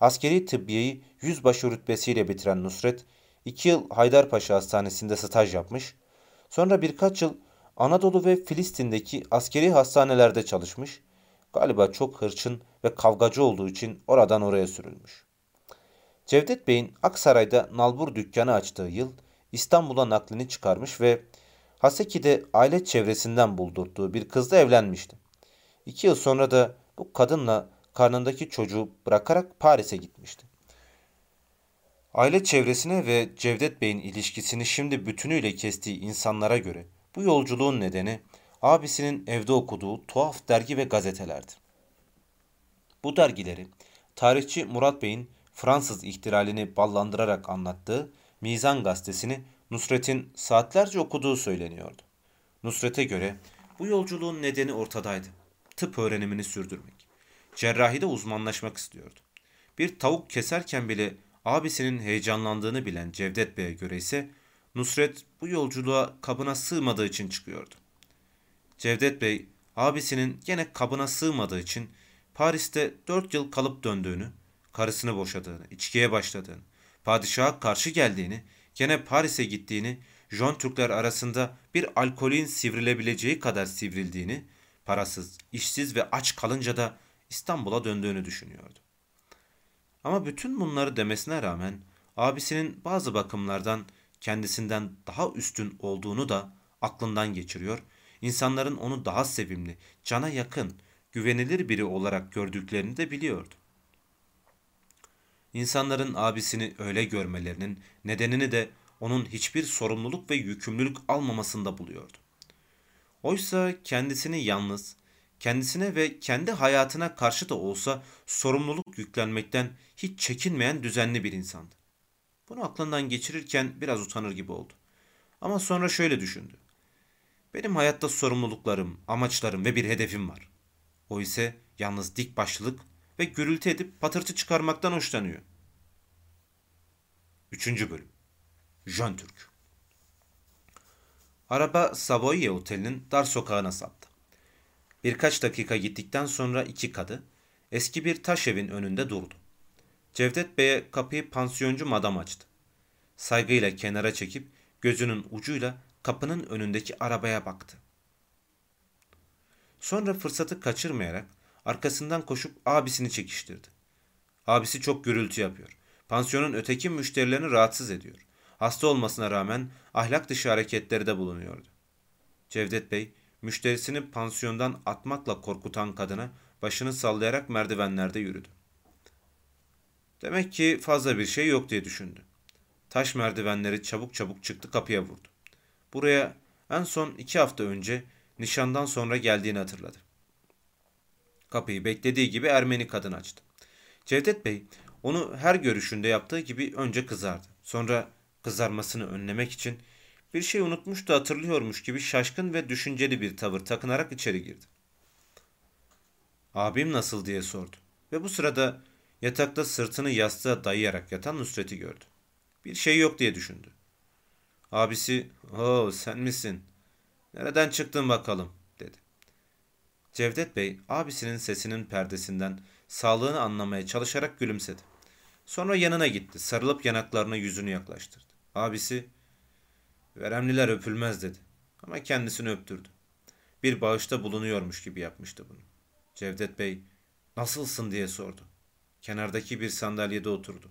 S1: Askeri tıbbiyeyi yüzbaşı rütbesiyle bitiren Nusret, iki yıl Haydarpaşa Hastanesi'nde staj yapmış, sonra birkaç yıl Anadolu ve Filistin'deki askeri hastanelerde çalışmış, galiba çok hırçın ve kavgacı olduğu için oradan oraya sürülmüş. Cevdet Bey'in Aksaray'da nalbur dükkanı açtığı yıl İstanbul'a naklini çıkarmış ve Haseki'de aile çevresinden buldurduğu bir kızla evlenmişti. İki yıl sonra da bu kadınla karnındaki çocuğu bırakarak Paris'e gitmişti. Aile çevresine ve Cevdet Bey'in ilişkisini şimdi bütünüyle kestiği insanlara göre bu yolculuğun nedeni abisinin evde okuduğu tuhaf dergi ve gazetelerdi. Bu dergileri tarihçi Murat Bey'in Fransız ihtilalini ballandırarak anlattığı Mizan gazetesini Nusret'in saatlerce okuduğu söyleniyordu. Nusret'e göre bu yolculuğun nedeni ortadaydı. Tıp öğrenimini sürdürmek. Cerrahide uzmanlaşmak istiyordu. Bir tavuk keserken bile abisinin heyecanlandığını bilen Cevdet Bey'e göre ise Nusret bu yolculuğa kabına sığmadığı için çıkıyordu. Cevdet Bey abisinin gene kabına sığmadığı için Paris'te dört yıl kalıp döndüğünü, karısını boşadığını, içkiye başladığını, padişaha karşı geldiğini, gene Paris'e gittiğini, John Türkler arasında bir alkolün sivrilebileceği kadar sivrildiğini, parasız, işsiz ve aç kalınca da İstanbul'a döndüğünü düşünüyordu. Ama bütün bunları demesine rağmen abisinin bazı bakımlardan kendisinden daha üstün olduğunu da aklından geçiriyor, insanların onu daha sevimli, cana yakın, güvenilir biri olarak gördüklerini de biliyordu. İnsanların abisini öyle görmelerinin nedenini de onun hiçbir sorumluluk ve yükümlülük almamasında buluyordu. Oysa kendisini yalnız, kendisine ve kendi hayatına karşı da olsa sorumluluk yüklenmekten hiç çekinmeyen düzenli bir insandı. Bunu aklından geçirirken biraz utanır gibi oldu. Ama sonra şöyle düşündü. Benim hayatta sorumluluklarım, amaçlarım ve bir hedefim var. O ise yalnız dik başlılık ve gürültü edip patırtı çıkarmaktan hoşlanıyor. Üçüncü bölüm. Jön Türk. Araba Savoye Oteli'nin dar sokağına saptı. Birkaç dakika gittikten sonra iki kadı eski bir taş evin önünde durdu. Cevdet Bey'e kapıyı pansiyoncu madam açtı. Saygıyla kenara çekip gözünün ucuyla kapının önündeki arabaya baktı. Sonra fırsatı kaçırmayarak arkasından koşup abisini çekiştirdi. Abisi çok gürültü yapıyor. Pansiyonun öteki müşterilerini rahatsız ediyor. Hasta olmasına rağmen ahlak dışı hareketleri de bulunuyordu. Cevdet Bey, müşterisini pansiyondan atmakla korkutan kadına başını sallayarak merdivenlerde yürüdü. Demek ki fazla bir şey yok diye düşündü. Taş merdivenleri çabuk çabuk çıktı kapıya vurdu. Buraya en son iki hafta önce nişandan sonra geldiğini hatırladı. Kapıyı beklediği gibi Ermeni kadın açtı. Cevdet Bey onu her görüşünde yaptığı gibi önce kızardı. Sonra kızarmasını önlemek için bir şey unutmuş da hatırlıyormuş gibi şaşkın ve düşünceli bir tavır takınarak içeri girdi. Abim nasıl diye sordu. Ve bu sırada yatakta sırtını yastığa dayayarak yatan Nusret'i gördü. Bir şey yok diye düşündü. Abisi, "Oo sen misin? Nereden çıktın bakalım?" Cevdet Bey abisinin sesinin perdesinden sağlığını anlamaya çalışarak gülümsedi. Sonra yanına gitti. Sarılıp yanaklarına yüzünü yaklaştırdı. Abisi, "Veremliler öpülmez." dedi. Ama kendisini öptürdü. Bir bağışta bulunuyormuş gibi yapmıştı bunu. Cevdet Bey, "Nasılsın?" diye sordu. Kenardaki bir sandalyede oturdu.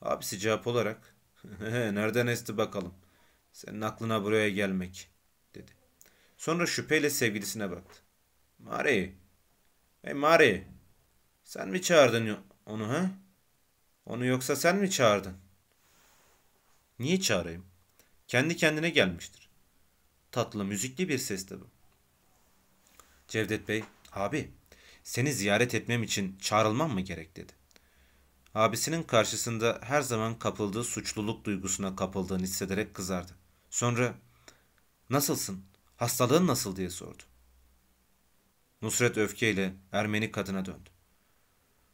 S1: Abisi cevap olarak, "Nereden esti bakalım? Senin aklına buraya gelmek." dedi. Sonra şüpheyle sevgilisine baktı. "Mari, hey Mari, sen mi çağırdın onu ha? Onu yoksa sen mi çağırdın?" Niye çağırayım? Kendi kendine gelmiştir. Tatlı müzikli bir sesti bu. Cevdet Bey, abi seni ziyaret etmem için çağrılmam mı gerek dedi. Abisinin karşısında her zaman kapıldığı suçluluk duygusuna kapıldığını hissederek kızardı. Sonra nasılsın, hastalığın nasıl diye sordu. Nusret öfkeyle Ermeni kadına döndü.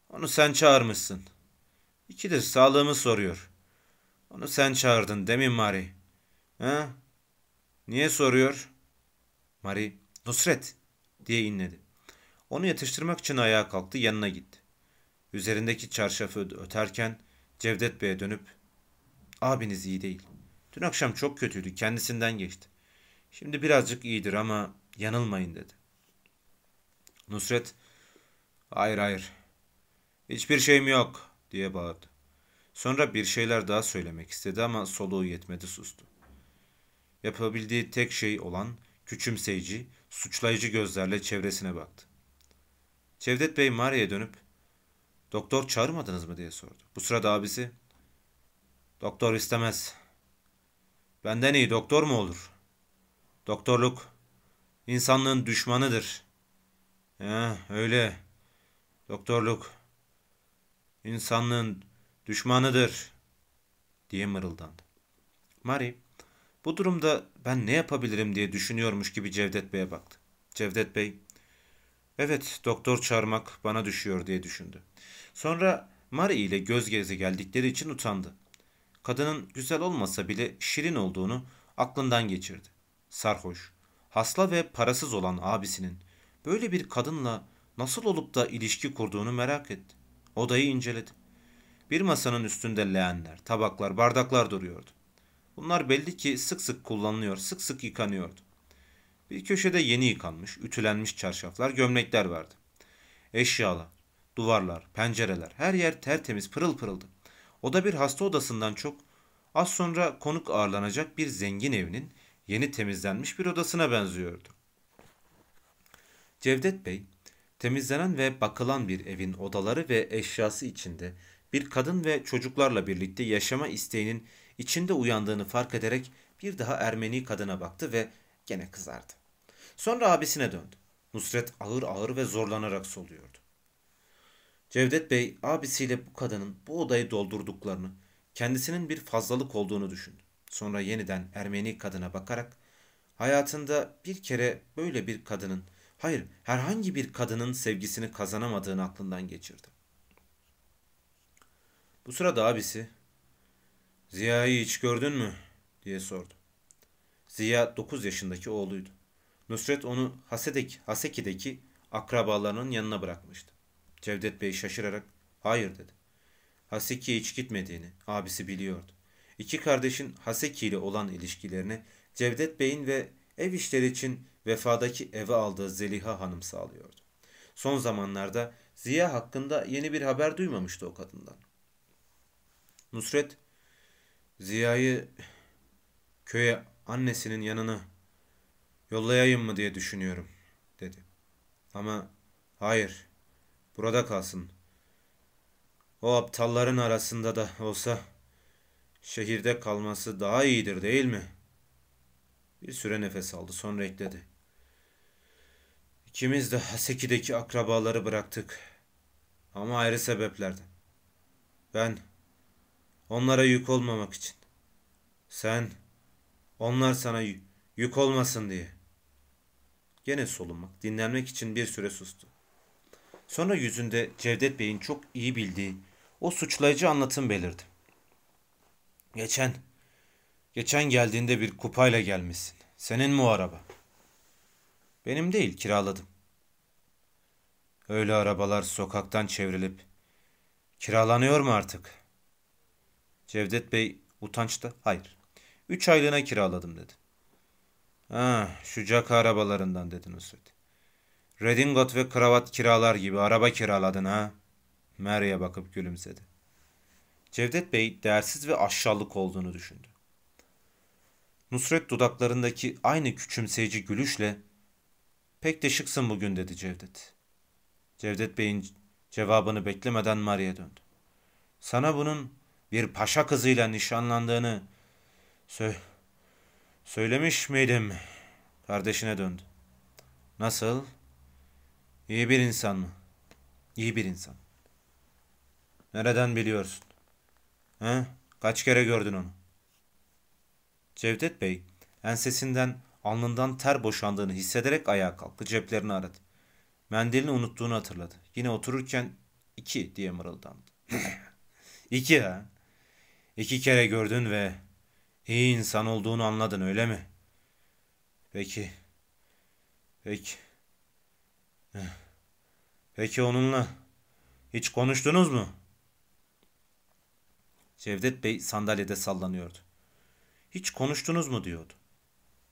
S1: Onu sen çağırmışsın. İkidir sağlığımı soruyor. Onu sen çağırdın mi Mari? Ha? Niye soruyor? Mari, Nusret diye inledi. Onu yatıştırmak için ayağa kalktı, yanına gitti. Üzerindeki çarşafı öterken Cevdet Bey'e dönüp abiniz iyi değil. Dün akşam çok kötüydü, kendisinden geçti. Şimdi birazcık iyidir ama yanılmayın dedi. Nusret, hayır hayır, hiçbir şeyim yok diye bağırdı. Sonra bir şeyler daha söylemek istedi ama soluğu yetmedi sustu. Yapabildiği tek şey olan küçümseyici, suçlayıcı gözlerle çevresine baktı. Cevdet Bey Maria'ya dönüp Doktor çağırmadınız mı diye sordu. Bu sırada abisi Doktor istemez. Benden iyi doktor mu olur? Doktorluk insanlığın düşmanıdır. Ya öyle. Doktorluk insanlığın düşmanıdır diye mırıldandı. Mari bu durumda ben ne yapabilirim diye düşünüyormuş gibi Cevdet Bey'e baktı. Cevdet Bey evet doktor çağırmak bana düşüyor diye düşündü. Sonra Mari ile göz gezi geldikleri için utandı. Kadının güzel olmasa bile şirin olduğunu aklından geçirdi. Sarhoş, hasla ve parasız olan abisinin böyle bir kadınla nasıl olup da ilişki kurduğunu merak etti. Odayı inceledi. Bir masanın üstünde leğenler, tabaklar, bardaklar duruyordu. Bunlar belli ki sık sık kullanılıyor, sık sık yıkanıyordu. Bir köşede yeni yıkanmış, ütülenmiş çarşaflar, gömlekler vardı. Eşyalar, duvarlar, pencereler, her yer tertemiz, pırıl pırıldı. Oda bir hasta odasından çok, az sonra konuk ağırlanacak bir zengin evinin yeni temizlenmiş bir odasına benziyordu. Cevdet Bey, temizlenen ve bakılan bir evin odaları ve eşyası içinde bir kadın ve çocuklarla birlikte yaşama isteğinin içinde uyandığını fark ederek bir daha Ermeni kadına baktı ve gene kızardı. Sonra abisine döndü. Nusret ağır ağır ve zorlanarak soluyordu. Cevdet Bey abisiyle bu kadının bu odayı doldurduklarını, kendisinin bir fazlalık olduğunu düşündü. Sonra yeniden Ermeni kadına bakarak hayatında bir kere böyle bir kadının, hayır herhangi bir kadının sevgisini kazanamadığını aklından geçirdi. Bu sırada abisi, Ziya'yı hiç gördün mü? diye sordu. Ziya 9 yaşındaki oğluydu. Nusret onu Hasedek, Haseki'deki akrabalarının yanına bırakmıştı. Cevdet Bey şaşırarak hayır dedi. Haseki'ye hiç gitmediğini abisi biliyordu. İki kardeşin Haseki ile olan ilişkilerini Cevdet Bey'in ve ev işleri için vefadaki eve aldığı Zeliha Hanım sağlıyordu. Son zamanlarda Ziya hakkında yeni bir haber duymamıştı o kadından. Nusret, Ziya'yı köye annesinin yanına yollayayım mı diye düşünüyorum, dedi. Ama hayır, burada kalsın. O aptalların arasında da olsa şehirde kalması daha iyidir değil mi? Bir süre nefes aldı sonra ekledi. İkimiz de Haseki'deki akrabaları bıraktık. Ama ayrı sebeplerden. Ben onlara yük olmamak için. Sen onlar sana yük olmasın diye. Gene solunmak, dinlenmek için bir süre sustu. Sonra yüzünde Cevdet Bey'in çok iyi bildiği o suçlayıcı anlatım belirdi. Geçen, geçen geldiğinde bir kupayla gelmişsin. Senin mi o araba? Benim değil, kiraladım. Öyle arabalar sokaktan çevrilip kiralanıyor mu artık? Cevdet Bey utançta, hayır. Üç aylığına kiraladım dedi. Ha, şu caka arabalarından dedi Nusret. Redingot ve kravat kiralar gibi araba kiraladın ha? Mary'e bakıp gülümsedi. Cevdet Bey değersiz ve aşağılık olduğunu düşündü. Nusret dudaklarındaki aynı küçümseyici gülüşle pek de şıksın bugün dedi Cevdet. Cevdet Bey'in cevabını beklemeden Mary'e döndü. Sana bunun bir paşa kızıyla nişanlandığını sö söylemiş miydim? Kardeşine döndü. Nasıl? İyi bir insan mı? İyi bir insan. Nereden biliyorsun? He? Kaç kere gördün onu? Cevdet Bey ensesinden alnından ter boşandığını hissederek ayağa kalktı. Ceplerini aradı. Mendilini unuttuğunu hatırladı. Yine otururken iki diye mırıldandı. İki ha? İki kere gördün ve iyi insan olduğunu anladın öyle mi? Peki. Peki. Peki onunla hiç konuştunuz mu? Cevdet Bey sandalyede sallanıyordu. Hiç konuştunuz mu diyordu.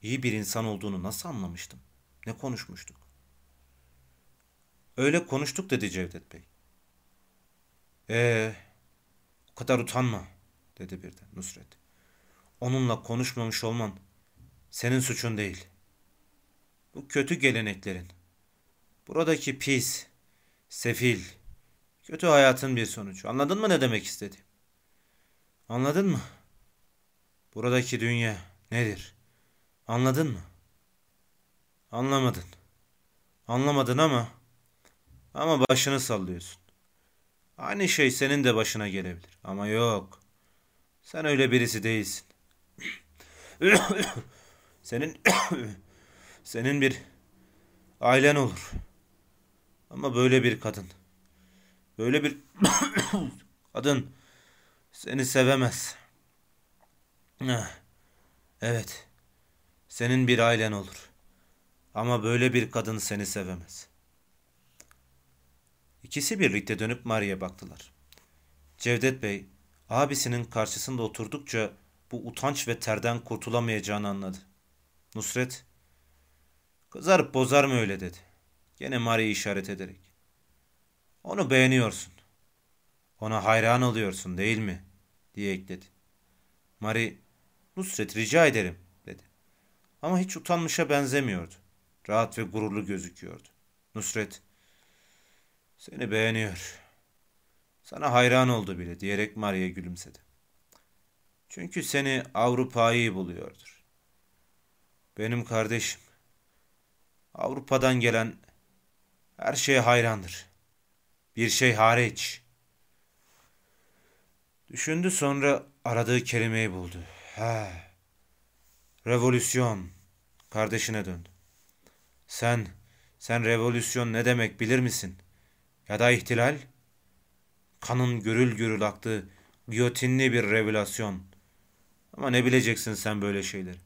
S1: İyi bir insan olduğunu nasıl anlamıştım? Ne konuşmuştuk? Öyle konuştuk dedi Cevdet Bey. Ee, o kadar utanma dedi birden Nusret. Onunla konuşmamış olman senin suçun değil. Bu kötü geleneklerin, buradaki pis, sefil, kötü hayatın bir sonucu. Anladın mı ne demek istediğim? Anladın mı? Buradaki dünya nedir? Anladın mı? Anlamadın. Anlamadın ama ama başını sallıyorsun. Aynı şey senin de başına gelebilir. Ama yok. Sen öyle birisi değilsin. senin senin bir ailen olur. Ama böyle bir kadın. Böyle bir kadın seni sevemez. Evet. Senin bir ailen olur. Ama böyle bir kadın seni sevemez. İkisi birlikte dönüp Maria'ya baktılar. Cevdet Bey, abisinin karşısında oturdukça bu utanç ve terden kurtulamayacağını anladı. Nusret, kızarıp bozar mı öyle dedi. Gene Maria'yı işaret ederek. Onu beğeniyorsun. Ona hayran oluyorsun değil mi? diye ekledi. Mari, Nusret rica ederim. Ama hiç utanmışa benzemiyordu. Rahat ve gururlu gözüküyordu. Nusret, seni beğeniyor. Sana hayran oldu bile diyerek Maria gülümsedi. Çünkü seni Avrupa'yı buluyordur. Benim kardeşim, Avrupa'dan gelen her şeye hayrandır. Bir şey hariç. Düşündü sonra aradığı kelimeyi buldu. Ha. Revolüsyon. Kardeşine döndü. Sen, sen revolüsyon ne demek bilir misin? Ya da ihtilal? Kanın gürül gürül aktığı giyotinli bir revolasyon. Ama ne bileceksin sen böyle şeyleri?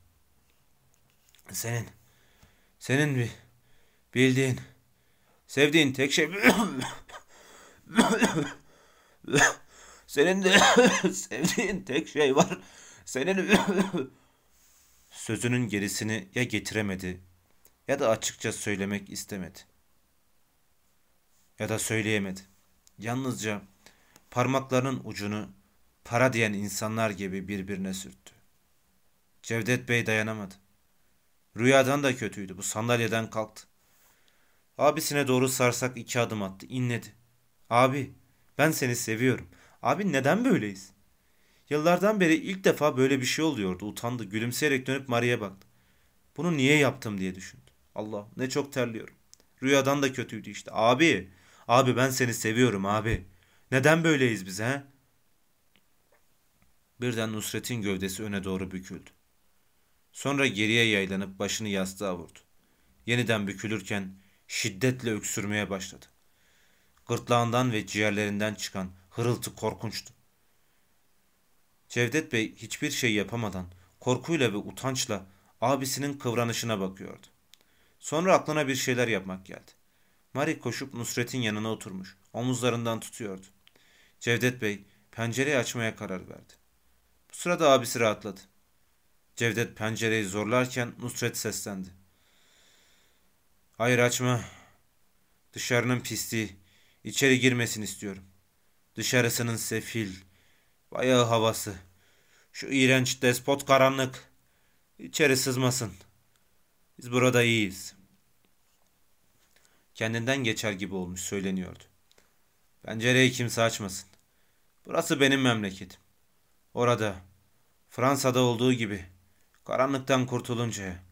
S1: Senin, senin bir bildiğin, sevdiğin tek şey... Senin de sevdiğin tek şey var. Senin sözünün gerisini ya getiremedi ya da açıkça söylemek istemedi. Ya da söyleyemedi. Yalnızca parmaklarının ucunu para diyen insanlar gibi birbirine sürttü. Cevdet Bey dayanamadı. Rüyadan da kötüydü. Bu sandalyeden kalktı. Abisine doğru sarsak iki adım attı. İnledi. Abi ben seni seviyorum. Abi neden böyleyiz? Yıllardan beri ilk defa böyle bir şey oluyordu. Utandı. Gülümseyerek dönüp Maria'ya baktı. Bunu niye yaptım diye düşündü. Allah ne çok terliyorum. Rüyadan da kötüydü işte. Abi, abi ben seni seviyorum abi. Neden böyleyiz biz he? Birden Nusret'in gövdesi öne doğru büküldü. Sonra geriye yaylanıp başını yastığa vurdu. Yeniden bükülürken şiddetle öksürmeye başladı. Gırtlağından ve ciğerlerinden çıkan hırıltı korkunçtu. Cevdet Bey hiçbir şey yapamadan korkuyla ve utançla abisinin kıvranışına bakıyordu. Sonra aklına bir şeyler yapmak geldi. Mari koşup Nusret'in yanına oturmuş. Omuzlarından tutuyordu. Cevdet Bey pencereyi açmaya karar verdi. Bu sırada abisi rahatladı. Cevdet pencereyi zorlarken Nusret seslendi. Hayır açma. Dışarının pisliği. İçeri girmesin istiyorum. Dışarısının sefil, bayağı havası. Şu iğrenç despot karanlık. İçeri sızmasın. Biz burada iyiyiz. Kendinden geçer gibi olmuş söyleniyordu. Pencereyi kimse açmasın. Burası benim memleketim. Orada, Fransa'da olduğu gibi, karanlıktan kurtuluncaya,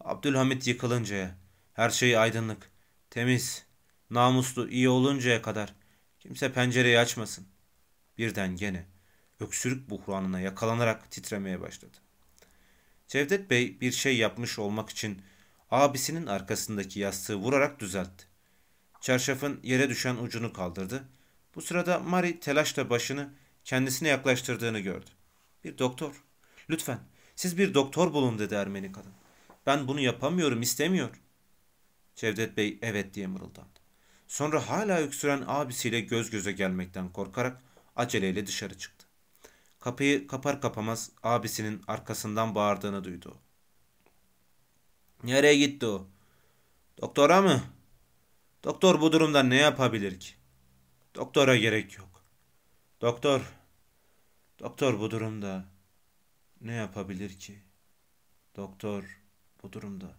S1: Abdülhamit yıkılıncaya, her şey aydınlık, temiz, namuslu, iyi oluncaya kadar kimse pencereyi açmasın. Birden gene öksürük buhranına yakalanarak titremeye başladı. Cevdet Bey bir şey yapmış olmak için abisinin arkasındaki yastığı vurarak düzeltti. Çarşafın yere düşen ucunu kaldırdı. Bu sırada Mari telaşla başını kendisine yaklaştırdığını gördü. Bir doktor. Lütfen siz bir doktor bulun dedi Ermeni kadın. Ben bunu yapamıyorum istemiyor. Cevdet Bey evet diye mırıldandı. Sonra hala öksüren abisiyle göz göze gelmekten korkarak aceleyle dışarı çıktı. Kapıyı kapar kapamaz abisinin arkasından bağırdığını duydu. Nereye gitti o? Doktora mı? Doktor bu durumda ne yapabilir ki? Doktora gerek yok. Doktor, doktor bu durumda ne yapabilir ki? Doktor bu durumda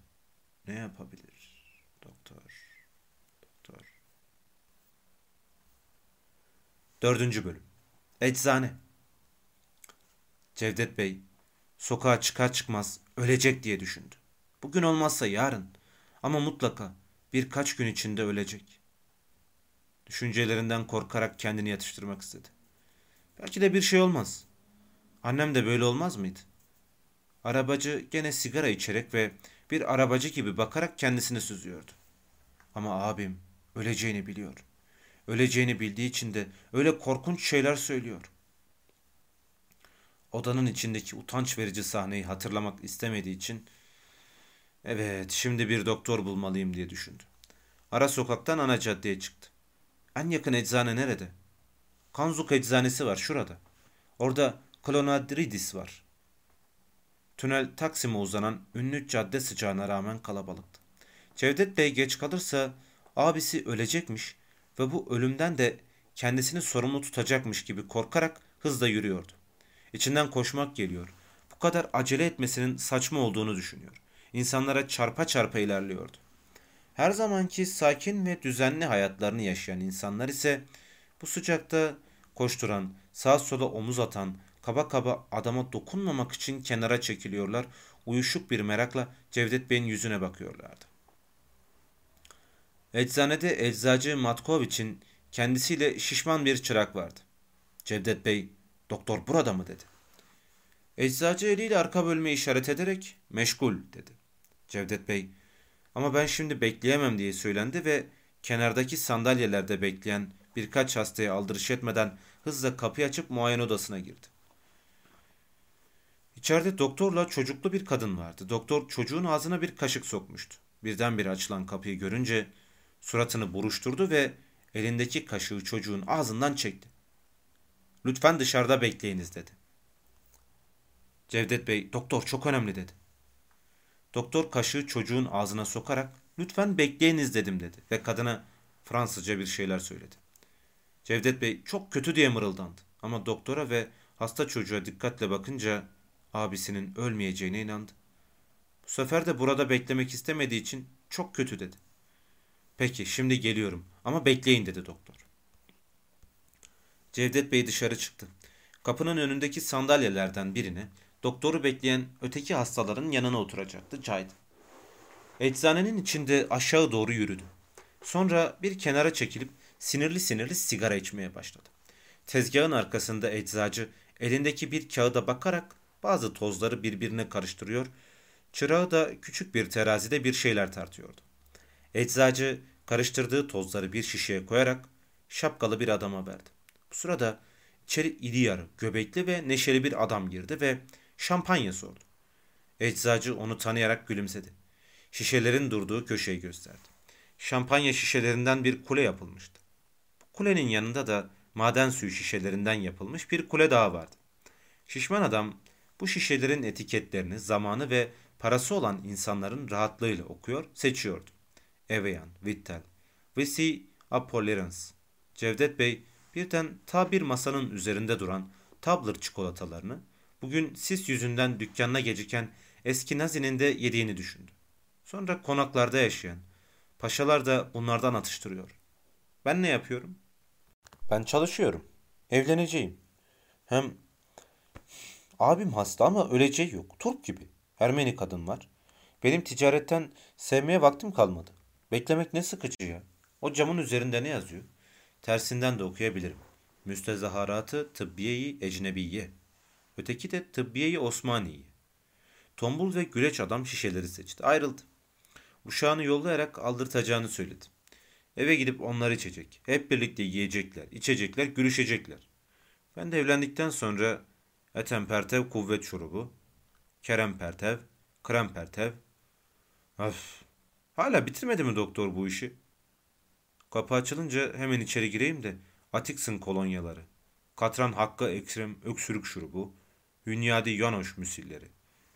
S1: ne yapabilir? Doktor, doktor. Dördüncü bölüm. Eczane. Cevdet Bey sokağa çıkar çıkmaz ölecek diye düşündü. Bugün olmazsa yarın ama mutlaka birkaç gün içinde ölecek. Düşüncelerinden korkarak kendini yatıştırmak istedi. Belki de bir şey olmaz. Annem de böyle olmaz mıydı? Arabacı gene sigara içerek ve bir arabacı gibi bakarak kendisini süzüyordu. Ama abim öleceğini biliyor. Öleceğini bildiği için de öyle korkunç şeyler söylüyor. Odanın içindeki utanç verici sahneyi hatırlamak istemediği için evet şimdi bir doktor bulmalıyım diye düşündü. Ara sokaktan ana caddeye çıktı. En yakın eczane nerede? Kanzuk eczanesi var şurada. Orada Klonadridis var. Tünel Taksim'e uzanan ünlü cadde sıcağına rağmen kalabalıktı. Cevdet Bey geç kalırsa abisi ölecekmiş ve bu ölümden de kendisini sorumlu tutacakmış gibi korkarak hızla yürüyordu. İçinden koşmak geliyor. Bu kadar acele etmesinin saçma olduğunu düşünüyor. İnsanlara çarpa çarpa ilerliyordu. Her zamanki sakin ve düzenli hayatlarını yaşayan insanlar ise bu sıcakta koşturan, sağ sola omuz atan, kaba kaba adama dokunmamak için kenara çekiliyorlar, uyuşuk bir merakla Cevdet Bey'in yüzüne bakıyorlardı. Eczanede eczacı Matkoviç'in kendisiyle şişman bir çırak vardı. Cevdet Bey Doktor burada mı dedi. Eczacı eliyle arka bölmeyi işaret ederek meşgul dedi. Cevdet Bey ama ben şimdi bekleyemem diye söylendi ve kenardaki sandalyelerde bekleyen birkaç hastaya aldırış etmeden hızla kapıyı açıp muayene odasına girdi. İçeride doktorla çocuklu bir kadın vardı. Doktor çocuğun ağzına bir kaşık sokmuştu. Birdenbire açılan kapıyı görünce suratını buruşturdu ve elindeki kaşığı çocuğun ağzından çekti. Lütfen dışarıda bekleyiniz dedi. Cevdet Bey, doktor çok önemli dedi. Doktor kaşığı çocuğun ağzına sokarak lütfen bekleyiniz dedim dedi ve kadına Fransızca bir şeyler söyledi. Cevdet Bey çok kötü diye mırıldandı ama doktora ve hasta çocuğa dikkatle bakınca abisinin ölmeyeceğine inandı. Bu sefer de burada beklemek istemediği için çok kötü dedi. Peki şimdi geliyorum ama bekleyin dedi doktor. Cevdet Bey dışarı çıktı. Kapının önündeki sandalyelerden birine doktoru bekleyen öteki hastaların yanına oturacaktı caydı. Eczanenin içinde aşağı doğru yürüdü. Sonra bir kenara çekilip sinirli sinirli sigara içmeye başladı. Tezgahın arkasında eczacı elindeki bir kağıda bakarak bazı tozları birbirine karıştırıyor, çırağı da küçük bir terazide bir şeyler tartıyordu. Eczacı karıştırdığı tozları bir şişeye koyarak şapkalı bir adama verdi. Bu sırada içeri iri yarı, göbekli ve neşeli bir adam girdi ve şampanya sordu. Eczacı onu tanıyarak gülümsedi. Şişelerin durduğu köşeyi gösterdi. Şampanya şişelerinden bir kule yapılmıştı. Bu kulenin yanında da maden suyu şişelerinden yapılmış bir kule daha vardı. Şişman adam bu şişelerin etiketlerini zamanı ve parası olan insanların rahatlığıyla okuyor, seçiyordu. Eveyan, Vittel, Visi Apollorence. Cevdet Bey birden ta bir masanın üzerinde duran Tabler çikolatalarını bugün sis yüzünden dükkanına geciken eski Nazi'nin de yediğini düşündü. Sonra konaklarda yaşayan paşalar da bunlardan atıştırıyor. Ben ne yapıyorum? Ben çalışıyorum. Evleneceğim. Hem abim hasta ama öleceği yok. Turp gibi. Ermeni kadın var. Benim ticaretten sevmeye vaktim kalmadı. Beklemek ne sıkıcı ya. O camın üzerinde ne yazıyor? Tersinden de okuyabilirim. Müstezaharatı tıbbiyeyi ecnebiye. Öteki de tıbbiyeyi Osmaniye. Tombul ve güleç adam şişeleri seçti. Ayrıldı. Uşağını yollayarak aldırtacağını söyledi. Eve gidip onları içecek. Hep birlikte yiyecekler, içecekler, gülüşecekler. Ben de evlendikten sonra Eten Pertev kuvvet şurubu, Kerem Pertev, Krem Pertev. Öf. Hala bitirmedi mi doktor bu işi? Kapı açılınca hemen içeri gireyim de Atiksin kolonyaları, Katran Hakkı Ekrem öksürük şurubu, Hünyadi Yanoş müsilleri.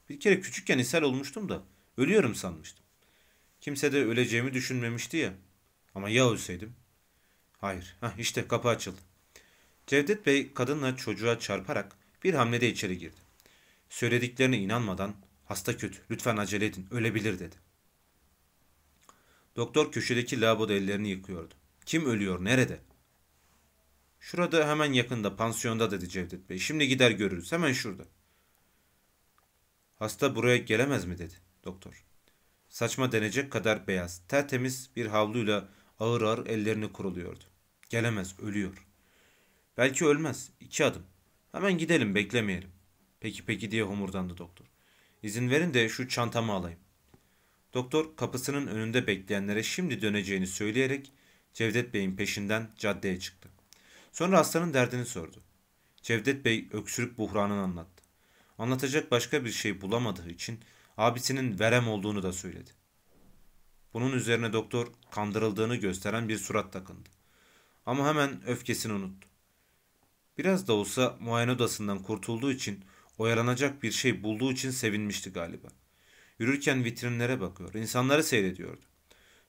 S1: Bir kere küçükken ishal olmuştum da ölüyorum sanmıştım. Kimse de öleceğimi düşünmemişti ya. Ama ya ölseydim? Hayır. Hah işte kapı açıldı. Cevdet Bey kadınla çocuğa çarparak bir hamlede içeri girdi. Söylediklerine inanmadan hasta kötü lütfen acele edin ölebilir dedi. Doktor köşedeki lavaboda ellerini yıkıyordu. Kim ölüyor nerede? Şurada hemen yakında pansiyonda dedi Cevdet Bey. Şimdi gider görürüz hemen şurada. Hasta buraya gelemez mi dedi doktor. Saçma denecek kadar beyaz, tertemiz bir havluyla ağır ağır ellerini kuruluyordu. Gelemez, ölüyor. Belki ölmez, iki adım. Hemen gidelim, beklemeyelim. Peki peki diye homurdandı doktor. İzin verin de şu çantamı alayım. Doktor kapısının önünde bekleyenlere şimdi döneceğini söyleyerek Cevdet Bey'in peşinden caddeye çıktı. Sonra hastanın derdini sordu. Cevdet Bey öksürük buhranını anlattı. Anlatacak başka bir şey bulamadığı için abisinin verem olduğunu da söyledi. Bunun üzerine doktor kandırıldığını gösteren bir surat takındı. Ama hemen öfkesini unuttu. Biraz da olsa muayene odasından kurtulduğu için oyalanacak bir şey bulduğu için sevinmişti galiba. Yürürken vitrinlere bakıyor, insanları seyrediyordu.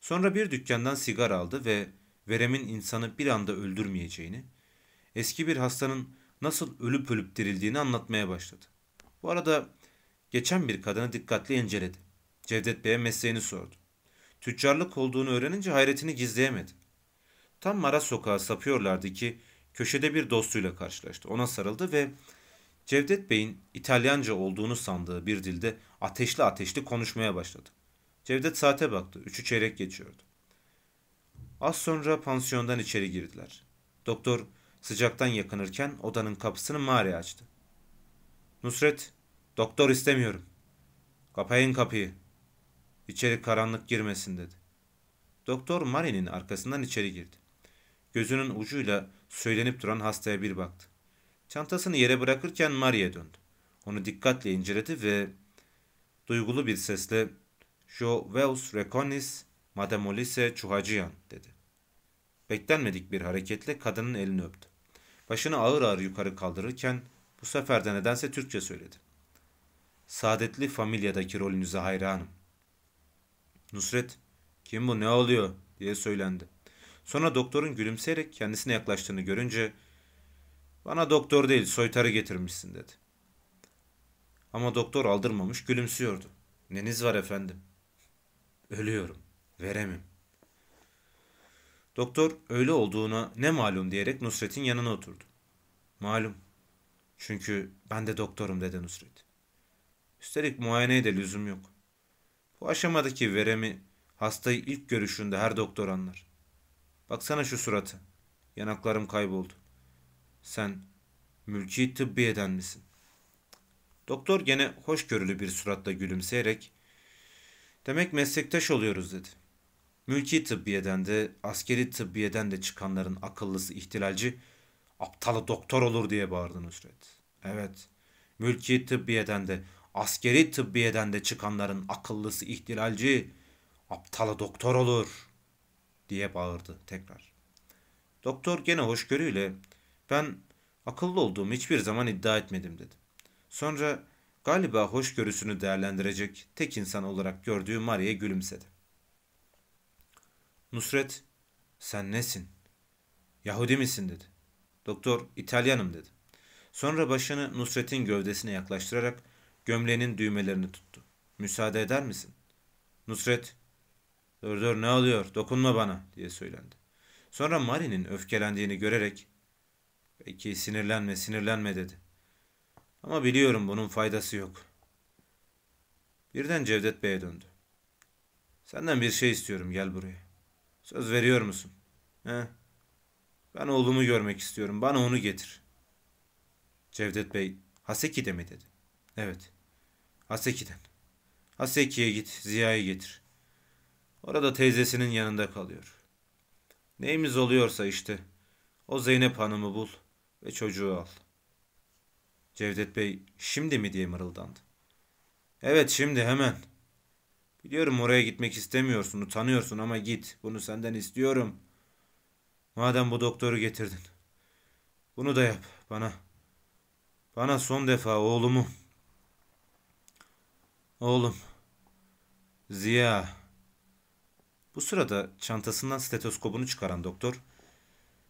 S1: Sonra bir dükkandan sigara aldı ve veremin insanı bir anda öldürmeyeceğini, eski bir hastanın nasıl ölüp ölüp dirildiğini anlatmaya başladı. Bu arada geçen bir kadını dikkatli inceledi. Cevdet Bey'e mesleğini sordu. Tüccarlık olduğunu öğrenince hayretini gizleyemedi. Tam Mara sokağa sapıyorlardı ki köşede bir dostuyla karşılaştı. Ona sarıldı ve Cevdet Bey'in İtalyanca olduğunu sandığı bir dilde ateşli ateşli konuşmaya başladı. Cevdet saate baktı. Üçü çeyrek geçiyordu. Az sonra pansiyondan içeri girdiler. Doktor Sıcaktan yakınırken odanın kapısını Mari açtı. Nusret, doktor istemiyorum. Kapayın kapıyı. İçeri karanlık girmesin dedi. Doktor Mari'nin arkasından içeri girdi. Gözünün ucuyla söylenip duran hastaya bir baktı. Çantasını yere bırakırken Mari'ye döndü. Onu dikkatle inceledi ve duygulu bir sesle "Jo veus reconis Madame Çuhacıyan" dedi. Beklenmedik bir hareketle kadının elini öptü. Başını ağır ağır yukarı kaldırırken bu sefer de nedense Türkçe söyledi. Saadetli familyadaki rolünüze hayranım. Nusret, kim bu ne oluyor diye söylendi. Sonra doktorun gülümseyerek kendisine yaklaştığını görünce bana doktor değil soytarı getirmişsin dedi. Ama doktor aldırmamış gülümsüyordu. Neniz var efendim? Ölüyorum. Veremem. Doktor öyle olduğuna ne malum diyerek Nusret'in yanına oturdu. Malum. Çünkü ben de doktorum dedi Nusret. Üstelik muayeneye de lüzum yok. Bu aşamadaki veremi hastayı ilk görüşünde her doktor anlar. Baksana şu suratı. Yanaklarım kayboldu. Sen mülki tıbbiyeden misin? Doktor gene hoşgörülü bir suratla gülümseyerek demek meslektaş oluyoruz dedi. Mülki tıbbiyeden de askeri tıbbiyeden de çıkanların akıllısı ihtilalci aptalı doktor olur diye bağırdı Nusret. Evet, mülki tıbbiyeden de askeri tıbbiyeden de çıkanların akıllısı ihtilalci aptalı doktor olur diye bağırdı tekrar. Doktor gene hoşgörüyle ben akıllı olduğumu hiçbir zaman iddia etmedim dedi. Sonra galiba hoşgörüsünü değerlendirecek tek insan olarak gördüğü Maria'ya gülümsedi. Nusret, sen nesin? Yahudi misin dedi. Doktor, İtalyanım dedi. Sonra başını Nusret'in gövdesine yaklaştırarak gömleğinin düğmelerini tuttu. Müsaade eder misin? Nusret, dur dur ne oluyor dokunma bana diye söylendi. Sonra Mari'nin öfkelendiğini görerek, peki sinirlenme sinirlenme dedi. Ama biliyorum bunun faydası yok. Birden Cevdet Bey'e döndü. Senden bir şey istiyorum gel buraya. Söz veriyor musun? He? Ben oğlumu görmek istiyorum. Bana onu getir. Cevdet Bey, Haseki'de mi dedi. Evet. Haseki'den. Haseki'ye git, Ziya'yı getir. Orada teyzesinin yanında kalıyor. Neyimiz oluyorsa işte. O Zeynep Hanım'ı bul ve çocuğu al. Cevdet Bey, şimdi mi diye mırıldandı. Evet şimdi hemen. Biliyorum oraya gitmek istemiyorsun, utanıyorsun ama git. Bunu senden istiyorum. Madem bu doktoru getirdin. Bunu da yap bana. Bana son defa oğlumu. Oğlum. Ziya. Bu sırada çantasından stetoskopunu çıkaran doktor.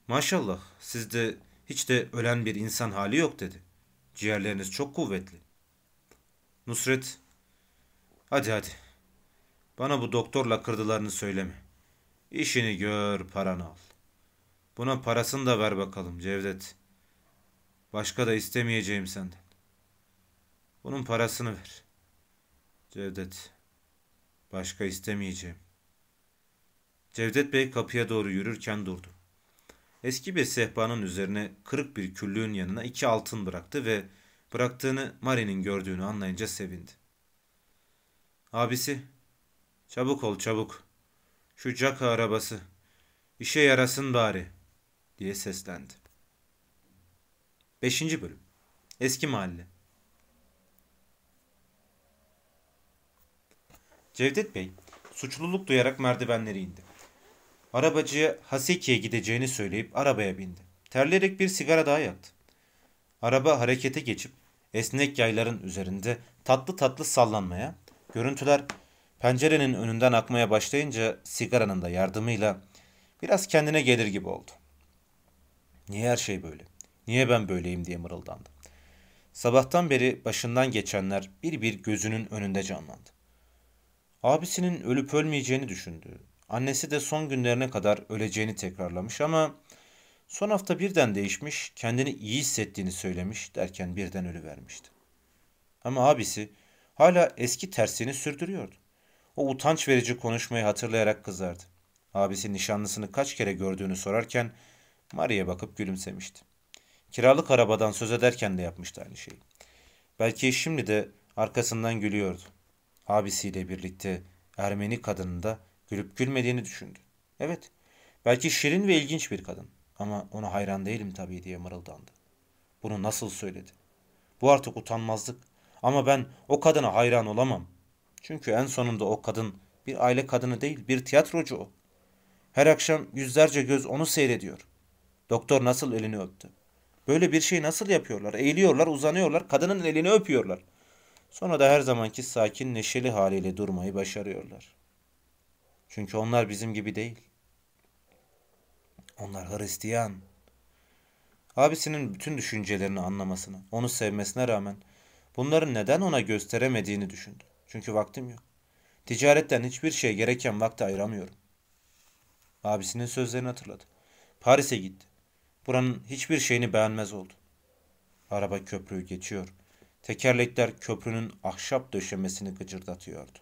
S1: Maşallah sizde hiç de ölen bir insan hali yok dedi. Ciğerleriniz çok kuvvetli. Nusret. Hadi hadi bana bu doktorla kırdılarını söyleme. İşini gör, paranı al. Buna parasını da ver bakalım Cevdet. Başka da istemeyeceğim senden. Bunun parasını ver. Cevdet. Başka istemeyeceğim. Cevdet Bey kapıya doğru yürürken durdu. Eski bir sehpanın üzerine kırık bir küllüğün yanına iki altın bıraktı ve bıraktığını Mari'nin gördüğünü anlayınca sevindi. Abisi Çabuk ol çabuk. Şu caka arabası. İşe yarasın bari. Diye seslendi. Beşinci bölüm. Eski mahalle. Cevdet Bey suçluluk duyarak merdivenleri indi. Arabacıya Haseki'ye gideceğini söyleyip arabaya bindi. Terleyerek bir sigara daha yaktı. Araba harekete geçip esnek yayların üzerinde tatlı tatlı sallanmaya, görüntüler Pencerenin önünden akmaya başlayınca sigaranın da yardımıyla biraz kendine gelir gibi oldu. Niye her şey böyle? Niye ben böyleyim diye mırıldandı. Sabahtan beri başından geçenler bir bir gözünün önünde canlandı. Abisinin ölüp ölmeyeceğini düşündü. Annesi de son günlerine kadar öleceğini tekrarlamış ama son hafta birden değişmiş, kendini iyi hissettiğini söylemiş derken birden ölüvermişti. Ama abisi hala eski tersini sürdürüyordu. O utanç verici konuşmayı hatırlayarak kızardı. Abisi nişanlısını kaç kere gördüğünü sorarken Maria'ya bakıp gülümsemişti. Kiralık arabadan söz ederken de yapmıştı aynı şeyi. Belki şimdi de arkasından gülüyordu. Abisiyle birlikte Ermeni kadının da gülüp gülmediğini düşündü. Evet, belki şirin ve ilginç bir kadın ama ona hayran değilim tabii diye mırıldandı. Bunu nasıl söyledi? Bu artık utanmazlık. Ama ben o kadına hayran olamam. Çünkü en sonunda o kadın bir aile kadını değil, bir tiyatrocu o. Her akşam yüzlerce göz onu seyrediyor. Doktor nasıl elini öptü? Böyle bir şey nasıl yapıyorlar? Eğiliyorlar, uzanıyorlar, kadının elini öpüyorlar. Sonra da her zamanki sakin, neşeli haliyle durmayı başarıyorlar. Çünkü onlar bizim gibi değil. Onlar Hristiyan. Abisinin bütün düşüncelerini anlamasını, onu sevmesine rağmen bunları neden ona gösteremediğini düşündü. Çünkü vaktim yok. Ticaretten hiçbir şeye gereken vakti ayıramıyorum. Abisinin sözlerini hatırladı. Paris'e gitti. Buranın hiçbir şeyini beğenmez oldu. Araba köprüyü geçiyor. Tekerlekler köprünün ahşap döşemesini gıcırdatıyordu.